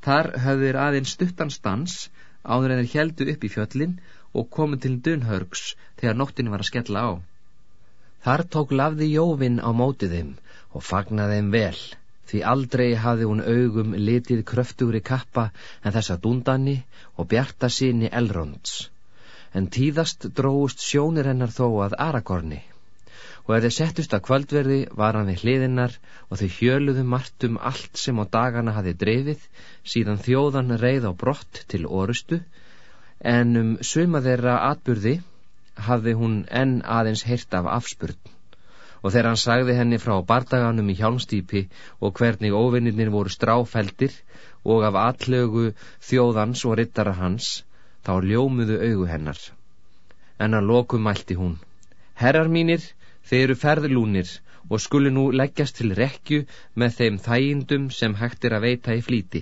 Þar höfðir aðeins stuttanstans áður en þeir heldu upp í fjöllin og komu til Dunhörgs þegar nóttin var að skella á. Þar tók lafði Jóvin á mótið þeim og fagnaði þeim vel því aldrei hafði hún augum litið kröftugri kappa en þessa dúndani og bjarta síni elronds. En tíðast dróust sjónir hennar þó að Aragorni og ef þeir settust að kvöldverði var hann við hliðinnar og þau hjöluðu margt um allt sem á dagana hafi dreifið síðan þjóðan reið á brott til orustu. En um suma þeirra atburði hafði hún enn aðeins heyrt af afspurn og þegar hann sagði henni frá bardaganum í hjálmstýpi og hvernig óvinnirnir voru stráfeldir og af allögu þjóðans og rittara hans, þá ljómuðu augu hennar. En að lokum mælti hún, Herrar mínir, þeir eru ferðlúnir og skulu nú leggjast til rekju með þeim þægindum sem hægt er að veita í flíti.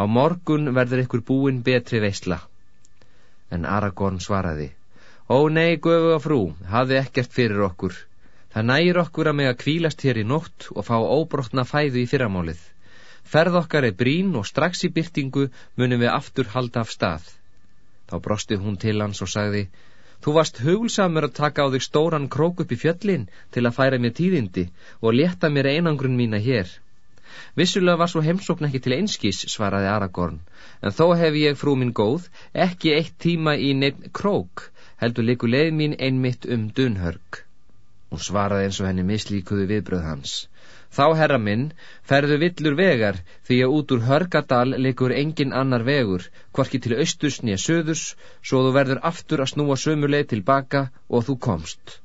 Á morgun verður ykkur búin betri veisla. En Aragorn svaraði, Ó nei, gufu og frú, hafði ekkert fyrir okkur, Það nægir okkur að með að kvílast hér í nótt og fá óbrotna fæðu í fyrramálið. Ferð okkar er brín og strax í byrtingu munum við aftur halda af stað. Þá brosti hún til hans og sagði, Þú varst hugulsamur að taka á þig stóran krók upp í fjöllin til að færa mér tíðindi og leta mér einangrun mína hér. Vissulega var svo heimsókn ekki til einskís, svaraði Aragorn, en þó hef ég, frú minn góð, ekki eitt tíma í neitt krók, heldur liku leið mín einmitt um dunhörg. Hún svaraði eins og henni mislíkuðu viðbröð hans. Þá, herra minn, ferðu villur vegar, því að út úr Hörgadal leikur engin annar vegur, hvorki til austurs nýja söðurs, svo þú verður aftur að snúa sömuleið tilbaka og þú komst.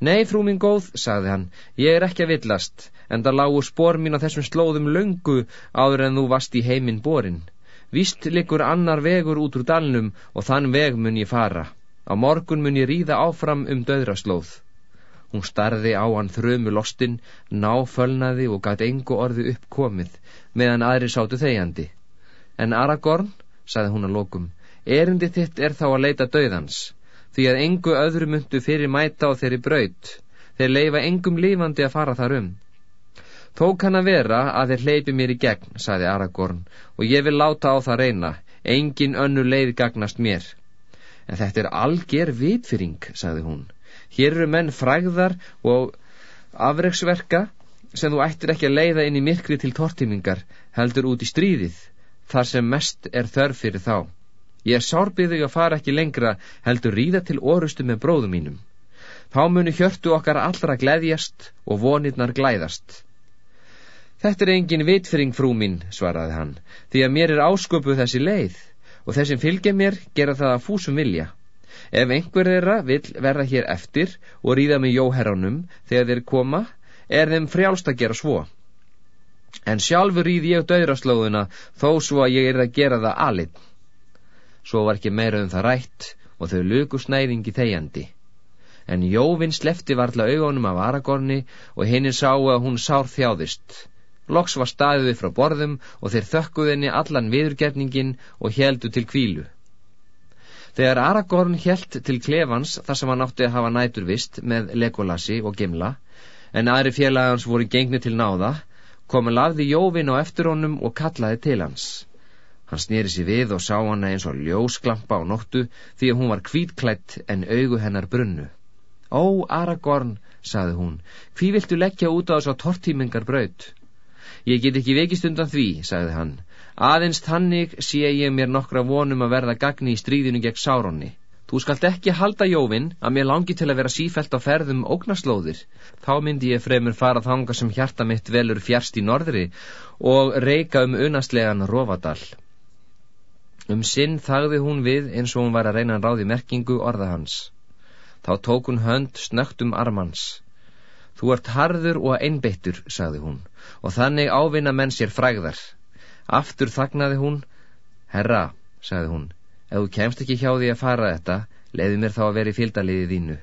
Nei, frú mín góð, sagði hann, ég er ekki að villast, en það lágu spór mín á þessum slóðum löngu áður en þú vast í heiminn borin. Vist likur annar vegur út úr dalnum og þann veg mun ég fara. Á morgun mun ég ríða áfram um döðraslóð. Hún starði á hann þrömu lostin, náfölnaði og gæti engu orði upp komið, meðan aðri sátu þegjandi. En Aragorn, saði hún að lokum, erindi þitt er þá að leita döðans, því að engu öðru myndu fyrir mæta og þeirri braut, þeir leifa engum lífandi að fara þar um. Þó kann að vera að þeir hleypi mér í gegn, saði Aragorn, og ég vil láta á það reyna, engin önnu leið gagnast mér. En þetta er alger vitfyring, saði hún. Hér eru menn frægðar og afreiksverka sem þú ættir ekki að leiða inn í myrkri til tortimingar, heldur út í stríðið, þar sem mest er þörf fyrir þá. Ég er sárbyðið að fara ekki lengra, heldur ríða til orustu með bróðum mínum. Þá munu hjörtu okkar allra gleðjast og vonirnar glæðast. Þetta er engin vitfyring frú mín, svaraði hann, því að mér er ásköpuð þessi leið og þessum fylgja mér gera það að fúsum vilja. Ef einhver þeirra vil verða hér eftir og ríða með jóherranum þegar þeir koma, er þeim frjálst að gera svo. En sjálfur ríð ég döðraslóðuna þó svo að ég er að gera það alinn. Svo var ekki meira um það rætt og þau luku snæðingi þegjandi. En Jóvin slefti varla augunum af Aragorni og henni sá að hún sár þjáðist. Loks var staðið frá borðum og þeir þökkuðinni allan viðurgerningin og heldu til kvílu. Þegar Aragorn helt til klefans þar sem hann átti að hafa næturvist með Legolasi og Gimla, en aðri félagans voru gengni til náða, kom að lafði Jóvin á eftir honum og kallaði til hans. Hann snýri sér við og sá hana eins og ljósklampa á nóttu því að hún var kvítklætt en augu hennar brunnu. Ó, Aragorn, saði hún, hví viltu leggja út á þess að tortímingar braut? Ég get ekki vekist undan því, sagði hann, Aðeins þannig sé ég mér nokkra vonum að verða gagni í stríðinu gegn Sáronni. Þú skalt ekki halda jóvin að mér langi til að vera sífælt á ferðum ógnaslóðir. Þá myndi ég fremur fara þanga sem hjarta mitt velur fjärst í norðri og reyka um unastlegan Rófadal. Um sinn þagði hún við eins og hún var að reyna að ráði merkingu orða hans. Þá tók hún hönd snögt um armans. Þú ert harður og einbeittur, sagði hún, og þannig ávinna menn sér frægðar. Aftur þagnaði hún. Herra, sagði hún, ef þú kemst ekki hjá því að fara þetta, leiði mér þá að vera í fylgdaliði þínu.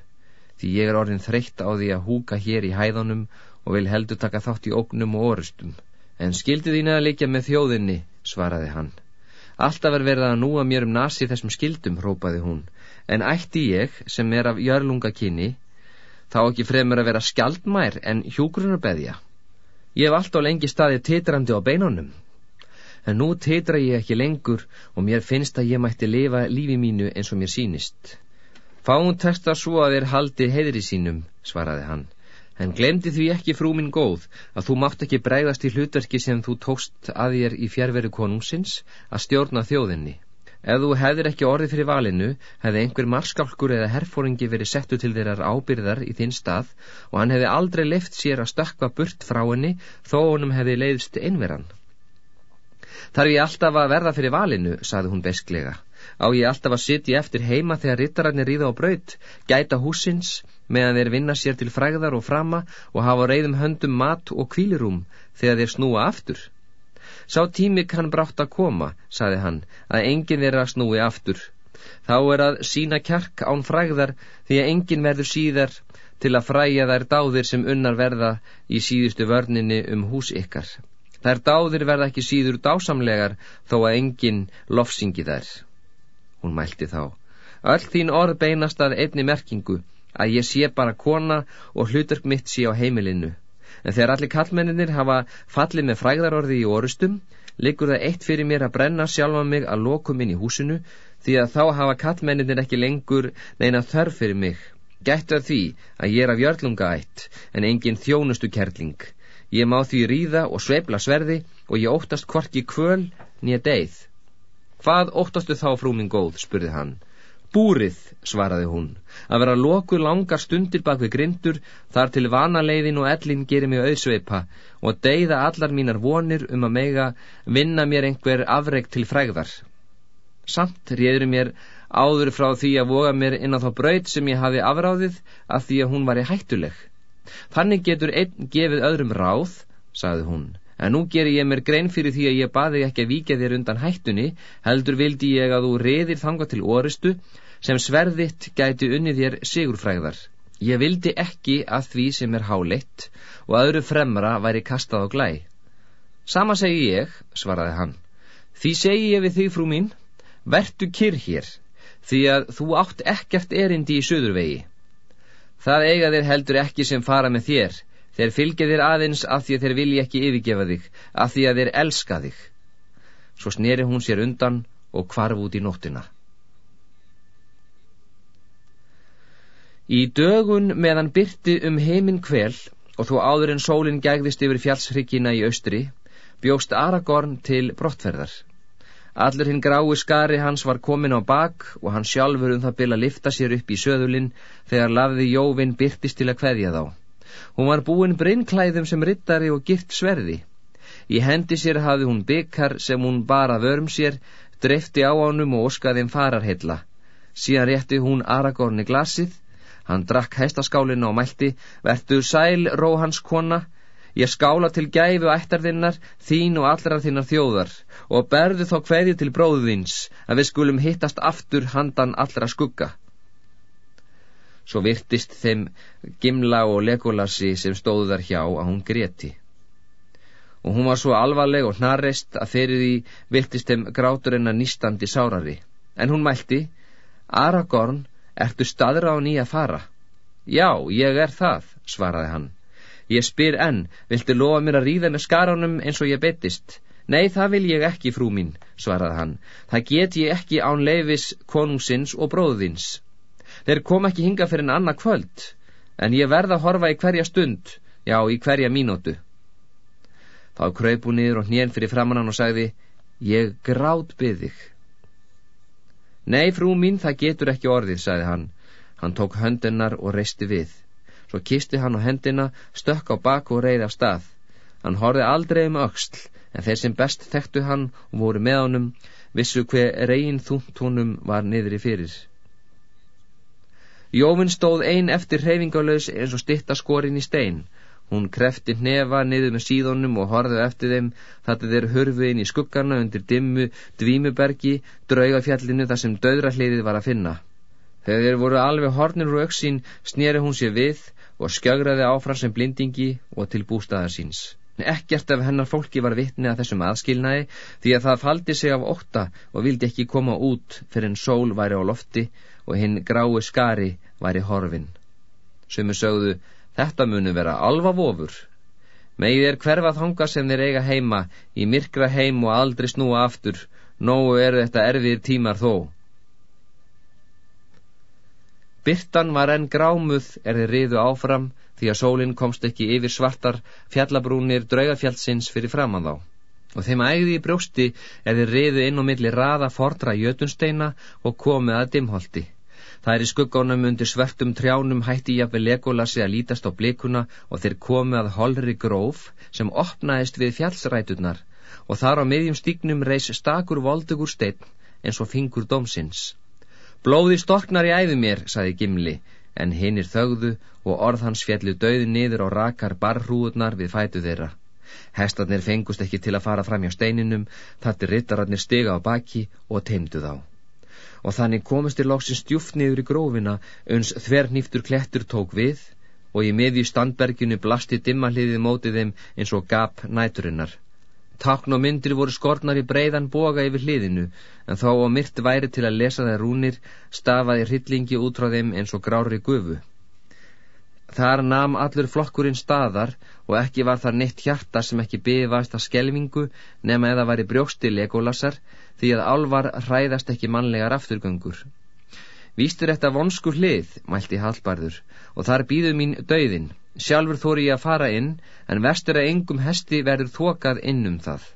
Því ég er orðin þreytt á því að húka hér í hæðunum og vil heldur taka þátt í ógnum og orustum. En skildi þín að leikja með þjóðinni, svaraði hann. Alltaf er verið að núa mér um nasi þessum skildum, rópaði hún, en ætti ég, sem er af jörlungakinni, þá ekki fremur að vera skjaldmær en hjúgrunarbeðja. Ég hef allt á lengi staðið titrandi á beinunum, en nú titra ég ekki lengur og mér finnst að ég mætti lifa lífi mínu eins og mér sínist. Fáum texta svo að þér haldi heiðri sínum, svaraði hann, en glemdi því ekki frú minn góð að þú mátt ekki bregðast í hlutverki sem þú tókst að þér í fjärveri konungsins að stjórna þjóðinni. Ef þú hefðir ekki orðið fyrir valinu, hefði einhver marskálkur eða herfóringi verið settu til þeirrar ábyrðar í þinn stað og hann hefði aldrei leift sér að stökka burt frá henni þó honum hefði leiðst einveran. Þar ég alltaf að verða fyrir valinu, saði hún besklega. Á ég alltaf að sitja eftir heima þegar rittararnir ríða á braut, gæta húsins, meðan þeir vinna sér til fræðar og frama og hafa reyðum höndum mat og kvílirum þegar þeir snúa aftur. Sá tími kann brátt að koma, saði hann, að enginn verður að snúi aftur. Þá er að sína kjark án frægðar því að enginn verður síðar til að fræja þær dáðir sem unnar verða í síðustu vörninni um hús ykkar. Þær dáðir verða ekki síður dásamlegar þó að enginn lofsingi þær. Hún mælti þá. Öll þín orð beinast að einni merkingu, að ég sé bara kona og hlutverk mitt sé á heimilinu en þegar allir kallmenninir hafa fallið með frægðarorði í orustum, liggur það eitt fyrir mér að brenna sjálfa mig að lokum inn í húsinu, því að þá hafa kallmenninir ekki lengur neina þörf fyrir mig. Gættu að því að ég er af jörlunga ætt, en engin þjónustu kerling. Ég má því ríða og sveibla sverði og ég óttast hvorki kvöl nýja deið. Hvað óttastu þá frú minn góð, spurði hann. Búrið, svaraði hún, að vera loku langar stundir bak við grindur þar til vanaleiðin og ellin gerir mig auðsveipa og deyða allar mínar vonir um að mega vinna mér einhver afreg til frægðar. Samt réður mér áður frá því að voga mér inn á þá braut sem ég hafi afráðið af því að hún var í hættuleg. Þannig getur einn gefið öðrum ráð, sagði hún, en nú ger ég mér grein fyrir því að ég baði ekki að víkja þér undan hættunni, heldur vildi ég að þú reðir þanga til orustu sem sverðitt gæti unnið þér sigurfræðar. Ég vildi ekki að því sem er háleitt og öðru fremra væri kastað á glæ. Sama segi ég, svaraði hann. Því segi ég við því, frú mín, vertu kyrr hér, því að þú átt ekkert erindi í söðurvegi. Það eiga þér heldur ekki sem fara með þér, þeir fylgja þér aðeins af því að þeir vilja ekki yfirgefa þig, af því að þeir elska þig. Svo sneri hún sér undan og kvarf út í nóttina. Í dögun meðan byrti um heiminn kvel og þó áður en sólinn gægðist yfir fjallshryggina í austri, bjóst Aragorn til brottferðar. Allur hinn grái skari hans var komin á bak og hann sjálfur um það bila lifta sér upp í söðulinn þegar lafði Jóvin byrtist til að kveðja þá. Hún var búin brinnklæðum sem rittari og gift sverði. Í hendi sér hafði hún byggar sem hún bara vörm sér, drefti á ánum og oskaði um fararhella. Síðan rétti hún Aragorni glasið Hann drakk hæstaskálinu og mælti, vertu sæl, ró hans kona, ég skála til gæfi og ættarðinnar, þín og allra þinnar þjóðar, og berðu þá hverju til bróðins, að við skulum hittast aftur handan allra skugga. Svo virtist þeim Gimla og Legolasi sem stóðu þar hjá að hún greti. Og hún var svo alvarleg og hnarreist að fyrir því virtist þeim grátur en að nýstandi sárari. En hún mælti, Aragorn, Ertu staðra á nýja fara? Já, ég er það, svaraði hann. Ég spyr enn, viltu lofa mér að ríða með skaránum eins og ég betist? Nei, það vil ég ekki, frú mín, svaraði hann. Það get ég ekki án leifis konungsins og bróðins. Þeir kom ekki hinga fyrir en annað kvöld, en ég verða að horfa í hverja stund, já, í hverja mínótu. Þá kröyp hún niður og hnén fyrir framannan og sagði, ég grátt byggðig. Nei, frú mín, það getur ekki orðið, sagði hann. Hann tók höndennar og reisti við. Svo kisti hann á hendina, stökk á bak og reyði af stað. Hann horfið aldrei um öxl, en þeir sem best þekktu hann og voru með honum, vissu hver reygin þúntónum var niðri fyrir. Jófinn stóð ein eftir hreyfingalös eins og stitta skorin í stein. Hún krefti hnefa niður með síðunum og horfið eftir þeim þetta þeir hörfu inn í skuggana undir dimmu dvímubergi, draugafjallinu þar sem döðrahliðið var að finna. Þegar þeir voru alveg hornir úr auksín snýri hún sér við og skjögraði áfram sem blindingi og til bústaðar síns. Ekkert af hennar fólki var vittni að þessum aðskilnaði því að það faldi sig af ótta og vildi ekki koma út fyrir en sól væri á lofti og hinn grái skari væri horfin. Sumi sögðu Þetta munu vera alvavofur. Megið er hverfað hanga sem þeir eiga heima, í myrkra heim og aldrei snúa aftur, nógu eru þetta erfiðir tímar þó. Byrtan var enn grámuð er þeir riðu áfram því að sólinn komst ekki yfir svartar fjallabrúnir draugafjallsins fyrir framann þá. Og þeim ægði í brjósti er þeir riðu inn og milli raða fordra jötunsteina og komið að dimholti. Það er í skuggáunum undir svertum trjánum hætti jafnveg legolasi að lítast á blikuna og þeir komu að holri gróf sem opnaðist við fjallsræturnar og þar á miðjum stígnum reys stakur voldugur steinn eins og fingur dómsins. Blóði storknar í æðu mér, saði Gimli, en hinnir þögðu og orð hans fjallu döði niður og rakar barrúurnar við fætu þeirra. Hestarnir fengust ekki til að fara fram hjá steininum, þartir rittararnir stiga á baki og teimdu þá og þannig komist þér lóksins stjúft niður í grófina uns þvernýftur klettur tók við og í miðju standberginu blasti dimmahliðið mótið þeim eins og gap næturinnar. Takn og myndir voru skornar í breiðan boga yfir hliðinu en þó á myrt væri til að lesa þær rúnir stafaði hryllingi út frá þeim eins og grári gufu. Þar nam allur flokkurinn staðar og ekki var þar neitt hjarta sem ekki byggðast að skelvingu nema eða var í brjósti legolasar því að álvar hræðast ekki mannlegar afturgöngur. Vístur þetta vonsku hlið, mælti Hallbarður, og þar býðu mín döiðin. Sjálfur þóri ég að fara inn, en vestur að engum hesti verður þokað inn um það.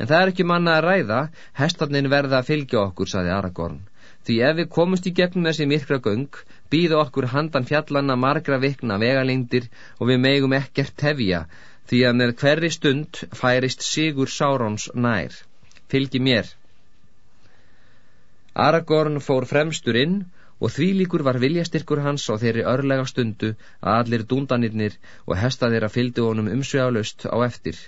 En það er ekki manna að ræða, hestarnin verða að fylgja okkur, saði Aragorn. Því ef við komumst í gegnum þessi myrkra göng, býðu okkur handan fjallanna margra vikna vegalengdir og við megum ekkert tefja, því að með hverri stund færist Sigur Sárons nær fylgi mér. Aragorn fór fremstur inn og því líkur var viljastyrkur hans á þeirri örlega stundu að allir dúndanirnir og hesta þeirra fylgdu honum umsvegalust á eftir.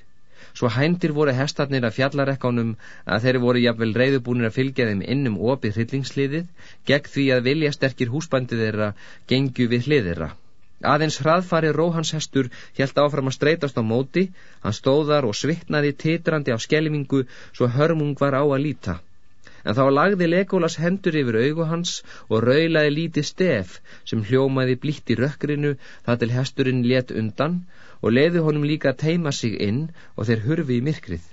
Svo hændir voru hestarnir að fjallarekkanum að þeirri voru jafnvel reyðubúnir að fylgja þeim innum opið hryllingsliðið gegn því að viljasterkir húsbandi þeirra gengju við hliðirra. Aðeins hraðfari róhanshestur hjælt áfram að streytast á móti, hann stóðar og svittnaði titrandi á skelmingu svo hörmung var á að líta. En þá lagði Legolas hendur yfir augu hans og raulaði lítið stef sem hljómaði blítt í rökkrinu það til hesturinn let undan og leiði honum líka að teima sig inn og þeir hurfi í myrkrið.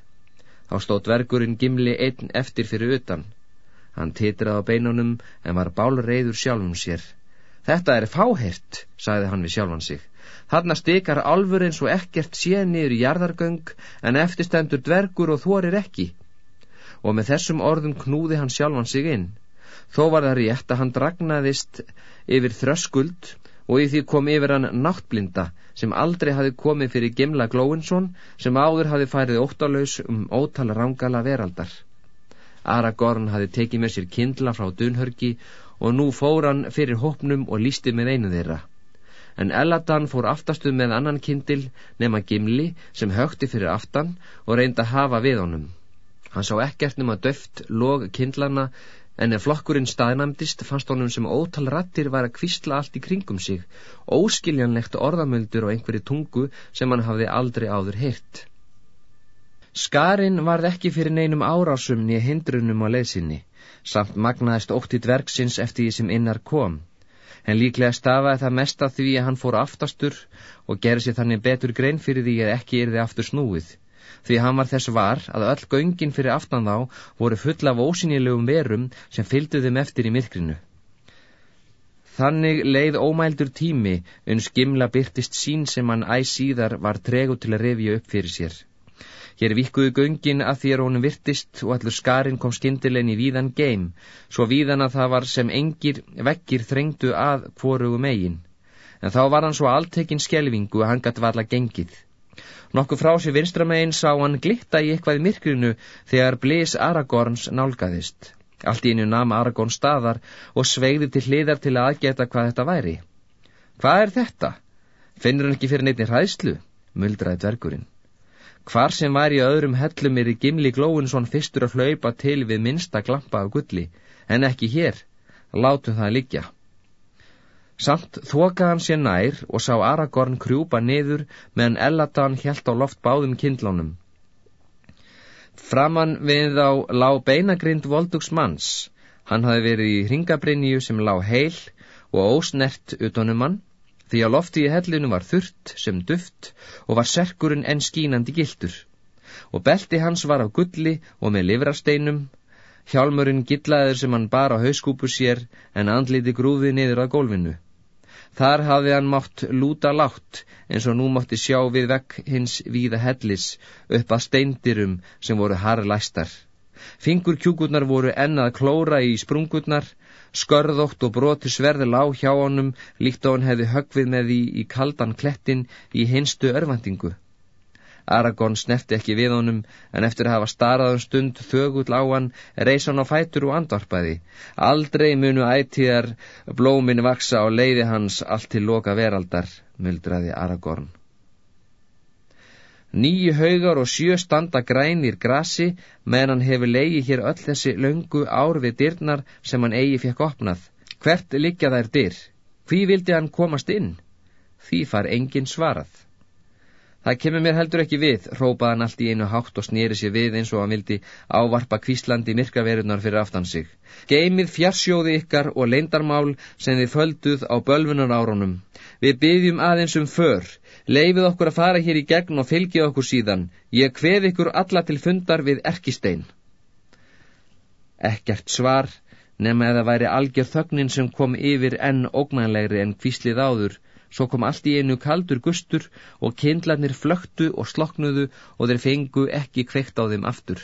Þá stóð dvergurinn gimli einn eftir fyrir utan. Hann titraði á beinunum en var bálreiður sjálfum sér. Þetta er fáhirt, sagði hann við sjálfan sig. Þarna stikar alfur eins og ekkert sé niður í jarðargöng en eftirstendur dvergur og þorir ekki. Og með þessum orðum knúði hann sjálfan sig inn. Þó var það rétt að hann dragnaðist yfir þröskuld og í því kom yfir hann náttblinda sem aldrei hafi komið fyrir Gimla Glóinsson sem áður hafi færið óttalauðs um ótala rángala veraldar. Aragorn hafi tekið með sér kindla frá Dunhörgi og nú fór hann fyrir hópnum og lísti með einu þeirra. En Eladan fór aftastuð með annan kindil nema Gimli sem högti fyrir aftan og reyndi að hafa við honum. Hann sá ekkert nema döft log kindlana en ef flokkurinn staðnæmdist fannst honum sem ótal rattir var að kvistla allt í kringum sig, óskiljanlegt orðamöldur og einhverju tungu sem hann hafði aldrei áður hirt. Skarin varð ekki fyrir neinum árásum nýja hindrunum á leðsinni samt magnaðist ótti dvergsins eftir því sem innar kom. En líklega stafaði það mest að því að hann fór aftastur og gerði sér þannig betur grein fyrir því að ekki er þið aftur snúið. Því hann var þess var að öll göngin fyrir aftan þá voru full af ósynilegum verum sem fylgdu þeim eftir í myrkrinu. Þannig leið ómældur tími uns gimla byrtist sín sem hann æg síðar var tregu til að revja upp fyrir sér. Hér vikkuðu göngin að er honum virtist og allur skarinn kom skindilegn í víðan geim, svo víðan að það var sem engir vekkir þrengdu að hvorugu megin. En þá var hann svo alltekinn skjelvingu að hann gæti varla gengið. Nokkuð frá sér vinstramegin sá hann glitta í eitthvað myrkrinu þegar Blís Aragorns nálgæðist. Allt í einu nam Aragorn staðar og sveigði til hliðar til að aðgeta hvað þetta væri. Hvað er þetta? Finnur hann ekki fyrir neittni hræðslu? muldraði dvergurinn. Hvar sem var í öðrum hellum er í gimli glóinsson fyrstur að hlaupa til við minsta glampa af gulli, en ekki hér, látum það liggja. Samt þokaði hann sér nær og sá Aragorn krjúpa niður meðan Eladan helt á loft báðum kindlónum. Framan við á lá beinagrind voldugs manns, hann hafi verið í hringabrinju sem lá heil og ósnert utanum hann, því að lofti í hellinu var þurrt sem duft og var serkurinn enn skínandi gildur og belti hans var af gulli og með livrasteinum hjálmurinn gillaður sem hann bar á hauskúpu sér en andliti grúði niður að gólfinu þar hafði hann mátt lúta látt eins og nú mátti sjá við vekk hins víða hellis upp að steindirum sem voru harlæstar fingur kjúkurnar voru ennað klóra í sprungurnar Skörðótt og broti sverði lág hjá honum líkt á hann hefði högvið með því í kaldan klettin í hinstu örvendingu. Aragorn snefti ekki við honum en eftir að hafa staraðum stund þögull á hann reys hann á fætur og andvarpaði. Aldrei munu ætíðar blómin vaksa á leiði hans allt til loka veraldar, muldraði Aragorn. Nýju haugar og sjö standa grænir grasi meðan hann hefur leiði hér öll þessi löngu ár við dyrnar sem hann eigi fekk opnað. Hvert liggja þær dyr? Hví vildi hann komast inn? Því far engin svarað. Það kemur mér heldur ekki við, rópaði hann allt í einu hátt og snýri sér við eins og hann vildi ávarpa kvíslandi myrkaverunar fyrir aftan sig. Geimið fjarsjóði ykkar og leindarmál sem þið földuð á bölvunar árunum. Við byggjum aðeins um för, Leifið okkur að fara hér í gegn og fylgja okkur síðan. Ég kveð ykkur alla til fundar við erkistein. Ekkert svar, nema eða væri algjör þögnin sem kom yfir enn ógnanlegri en kvíslið áður. Svo kom allt í einu kaldur gustur og kindlarnir flöktu og sloknuðu og þeir fengu ekki kveikt á þeim aftur.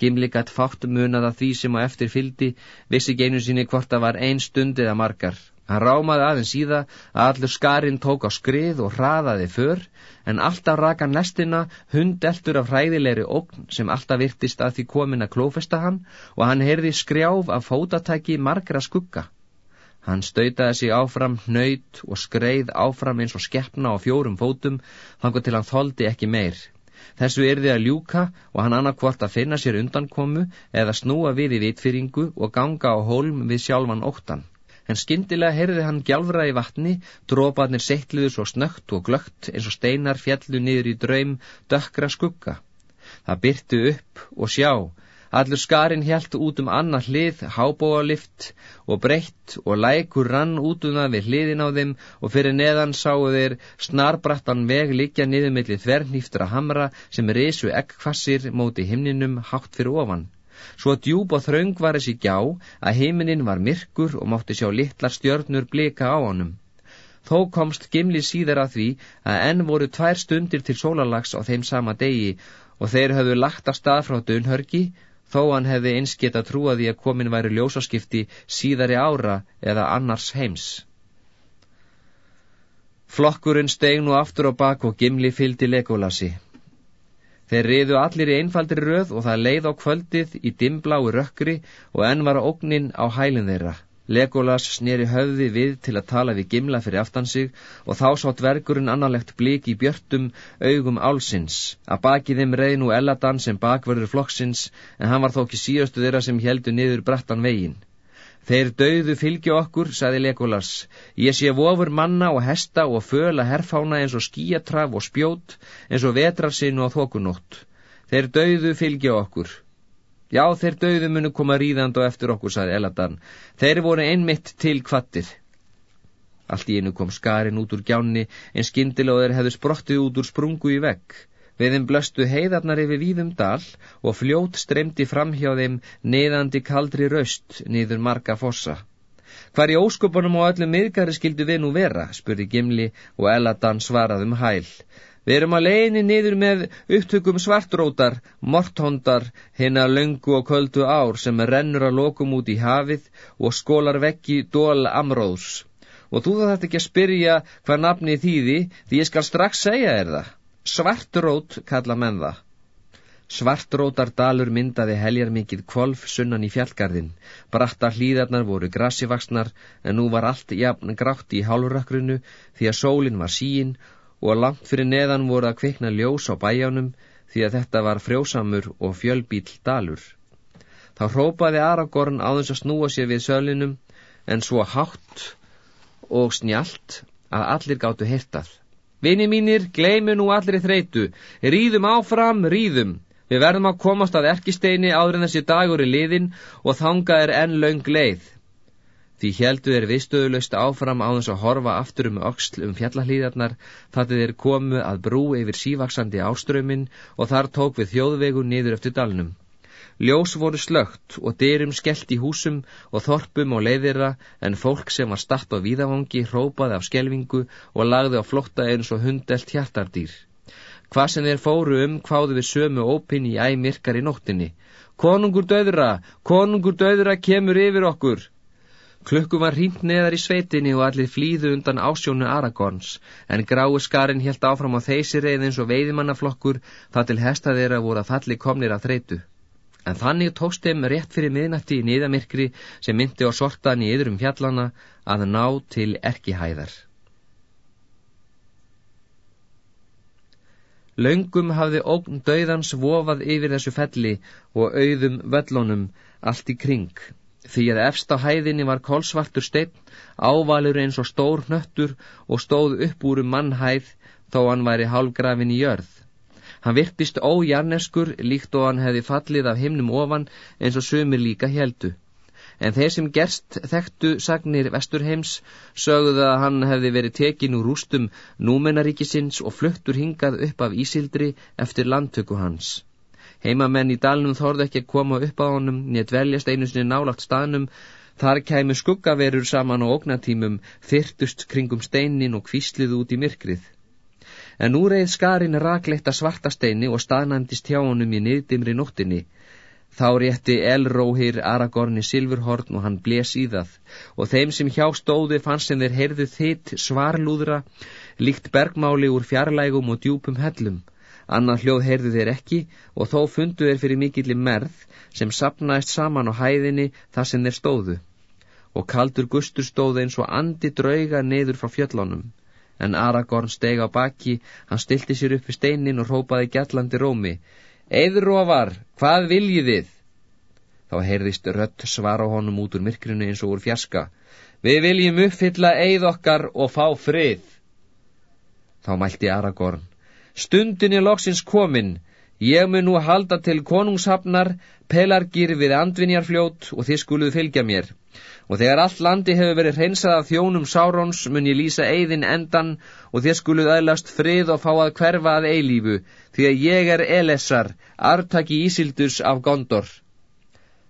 Gimli gatt fátt munað að því sem á eftir fyldi, vissi geinu síni hvort það var ein stund eða margar. Hann rámaði aðeins það að allur skarinn tók á skrið og hraðaði för, en alltaf raka nestina hundeltur af hræðilegri ógn sem alltaf virtist að því komin að klófesta hann og hann heyrði skrjáf af fótatæki margra skugga. Hann stautaði sig áfram, nöyt og skreið áfram eins og skeppna á fjórum fótum, þangar til hann þoldi ekki meir. Þessu yrði að ljúka og hann annarkvort að finna sér undankomu eða snúa við í vitfyringu og ganga á hólm við sjálfan óttan en skyndilega heyrði hann gjálfra í vatni, drópanir settluðu svo snögt og glögt eins og steinar fjallu niður í draum dökkra skugga. Það byrtu upp og sjá, allur skarinn hjælt út um annar hlið, hábóalift og breytt og lækur rann út um það við hliðin á þeim og fyrir neðan sáu þeir snarbrattan veg líkja niður mellið þvernýftra hamra sem risu ekkvassir móti himninum hátt fyrir ofan. Svo djúb og þraung var þessi gjá að heiminin var myrkur og mátti sjá litlar stjörnur blika á honum. Þó komst Gimli síðar að því að enn voru tvær stundir til sólalags á þeim sama degi og þeir höfðu lagt af stað frá Dunhörgi þó hann hefði einskitt að trúa því að komin væri ljósaskipti síðari ára eða annars heims. Flokkurinn steg nú aftur á bak og Gimli fyldi legolasi. Þeir riðu allir í einfaldri röð og það leið á kvöldið í dimbláu rökkri og enn var ógnin á hælinn þeirra. Legolas sneri höfði við til að tala við Gimla fyrir aftan sig og þá sátt verkurinn annarlegt blík í björtum augum álsins. Að baki þeim reið nú Eladan sem bakverður flokksins en hann var þó ekki síðastu þeirra sem heldu niður brattan veginn. Þeir dauðu fylgja okkur, saði Legolas. Ég sé vofur manna og hesta og föla herfána eins og skíatraf og spjót, eins og vetrarsinu og þokunótt. Þeir dauðu fylgja okkur. Já, þeir dauðu munu koma ríðand og eftir okkur, saði Eladan. Þeir voru einmitt til kvattir. Allt í einu kom skarin út úr gjánni, en skindilega þeir hefðu sprottið út úr sprungu í vegg. Við þeim blöstu heiðarnar yfir víðum dal og fljót streymdi fram hjá þeim neðandi kaldri raust niður marga fossa. Hvar í ósköpunum og öllum miðgari skildu við nú vera, spurði Gimli og Eladan svaraðum hæl. Við erum að leiðinni niður með upptökum svartrótar, morthondar, hinna löngu og köldu ár sem rennur að lokum út í hafið og skólar vekki dól amróðs. Og þú þarf ekki að spyrja hvað nafni þýði því ég skal strax segja þér það. Svartrót kalla menn það. Svartrótardalur myndaði heljar mikið kvolf sunnan í fjallgarðin. Bratta hlýðarnar voru grassivaksnar en nú var allt jafn grátt í hálfurökkrunu því að sólinn var síinn og langt fyrir neðan voru að kvikna ljós á bæjánum því að þetta var frjósamur og fjölbíl dalur. Þá hrópaði Aragorn á þess að snúa sér við sölinum en svo hátt og snjált að allir gáttu hirtað. Vini mínir, gleimu nú allir í þreitu, rýðum áfram, rýðum. Við verðum að komast að erkisteini áður en þessi dagur í liðin og þanga er enn laung leið. Því heldu þeir viðstöðulegst áfram á þess að horfa aftur um öxl um fjallahlýðarnar þar þeir komu að brú yfir sívaksandi áströmin og þar tók við þjóðvegu niður eftir dalnum. Ljós voru slögt og dyrum skellt í húsum og þorpum og leiðira en fólk sem var statt á víðavangi hrópaði af skelvingu og lagði á flotta eins og hundelt hjartardýr. Hvað sem þeir fóru um hváðu við sömu ópinn í æmirkar í nóttinni. Konungur döðra, konungur döðra kemur yfir okkur. Klukku var hrímt neðar í sveitinni og allir flýðu undan ásjónu Aragorns, en grái skarinn helt áfram á þeysi reið eins og veiðimannaflokkur það til hesta þeirra voru að falli komnir að þreitu. En þannig tókst þeim rétt fyrir miðnætti í niðamirkri sem myndi á sortan í yðrum fjallana að ná til erkihæðar. Laungum hafði ógn döðans vofað yfir þessu felli og auðum völlunum allt í kring því að efst á hæðinni var kolsvartur steinn, ávalur eins og stór hnöttur og stóð upp úr um mannhæð þó hann væri hálfgrafin í jörð. Hann virtist ójarneskur líkt og hann hefði fallið af himnum ofan eins og sumir líka heldu. En þeir sem gerst þekktu sagnir Vesturheims sögðu að hann hefði verið tekin úr rústum númenaríkisins og fluttur hingað upp af Ísildri eftir landtöku hans. Heimamenn í dalnum þorðu ekki að koma upp á honum, nétt veljast einu sinni nálagt staðnum, þar kæmu skuggaverur saman á ógnatímum, þyrtust kringum steinin og kvíslið út í myrkrið. En nú reið skarin rakleitt að svarta steini og staðnæmdist hjá honum í niðdimri nóttinni. Þá rétti Elróhir Aragorni Silfurhorn og hann bles í það og þeim sem hjá stóði fannst sem þeir heyrðu þitt svarlúðra líkt bergmáli úr fjarlægum og djúpum hellum Annan hljóð heyrðu þeir ekki og þó fundu þeir fyrir mikilli merð sem sapnaðist saman á hæðinni þar sem þeir stóðu. Og kaldur gustur stóðu eins og andi drauga neyður frá fjöllónum. En Aragorn steg á baki, hann stilti sér upp við steinin og rópaði gjallandi rómi. Eðróvar, hvað viljið þið? Þá heyrðist rött svara honum út úr myrkrinu eins og úr fjarska. Við viljum uppfylla eið okkar og fá frið. Þá mælti Aragorn. Stundin er loksins komin, ég mun nú halda til konungshafnar, pelargir við andvinjarfljót og þið skuluð fylgja mér. Og þegar allt landi hefur verið hreinsað af þjónum Sárons mun ég lýsa eigðin endan og þið skuluð aðlast frið og fá að hverfa að eilífu, því að ég er Elessar, artaki Ísildurs af Gondor.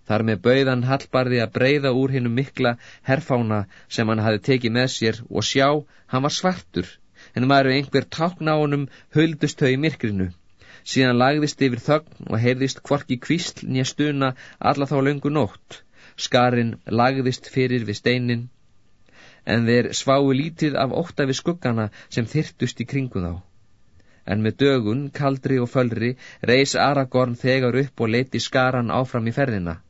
Þar með bauðan Hallbarði að breyða úr hinnum mikla herfána sem hann hafi tekið með sér og sjá, hann var svartur en varu einhver tákn á honum höldust þau í myrkrinu. Síðan lagðist yfir þögn og heyrðist kvorki kvísl nýja stuna alla þá löngu nótt. Skarin lagðist fyrir við steinin, en þeir sváu lítið af ótta við skuggana sem þyrtust í kringu þá. En með dögun, kaldri og fölri reys Aragorn þegar upp og leiti skaran áfram í ferðina.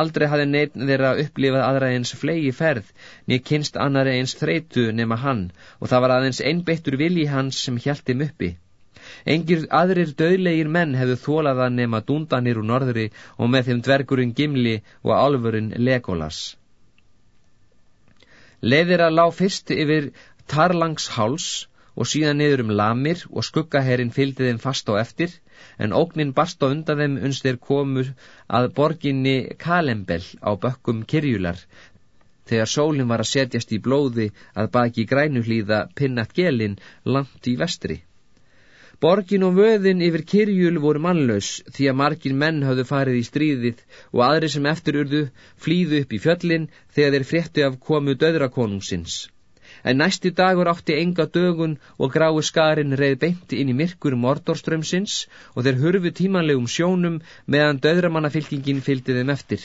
Aldrei hafði neitt þeirra upplifað aðra eins flegi ferð, niður kynst annari eins þreitu nema hann, og það var aðeins einbeittur vilji hans sem hjæltim uppi. Engir aðrir döðlegir menn hefðu þólaða nema dúndanir úr norðri og með þeim dvergurinn Gimli og alvörinn Legolas. Leðir að lá fyrst yfir Tarlangs háls og síðan niður um lamir og skuggaherrin fylgdi þeim fast á eftir, en ógnin barst á undan þeim uns þeir komu að borginni Kalembel á bökkum Kirjular, þegar sólinn var að setjast í blóði að baki grænuhlýða pinnat gelin langt í vestri. Borgin og vöðin yfir Kirjul voru mannlaus því að margin menn hafðu farið í stríðið og aðri sem eftirurðu flýðu upp í fjöllin þegar þeir fréttu af komu döðrakonungsins En næsti dagur átti enga dögun og grái skarin reið beint inn í myrkur mordorströmsins og þeir hurfu tímanlegum sjónum meðan döðramannafylkingin fylgdi þeim eftir.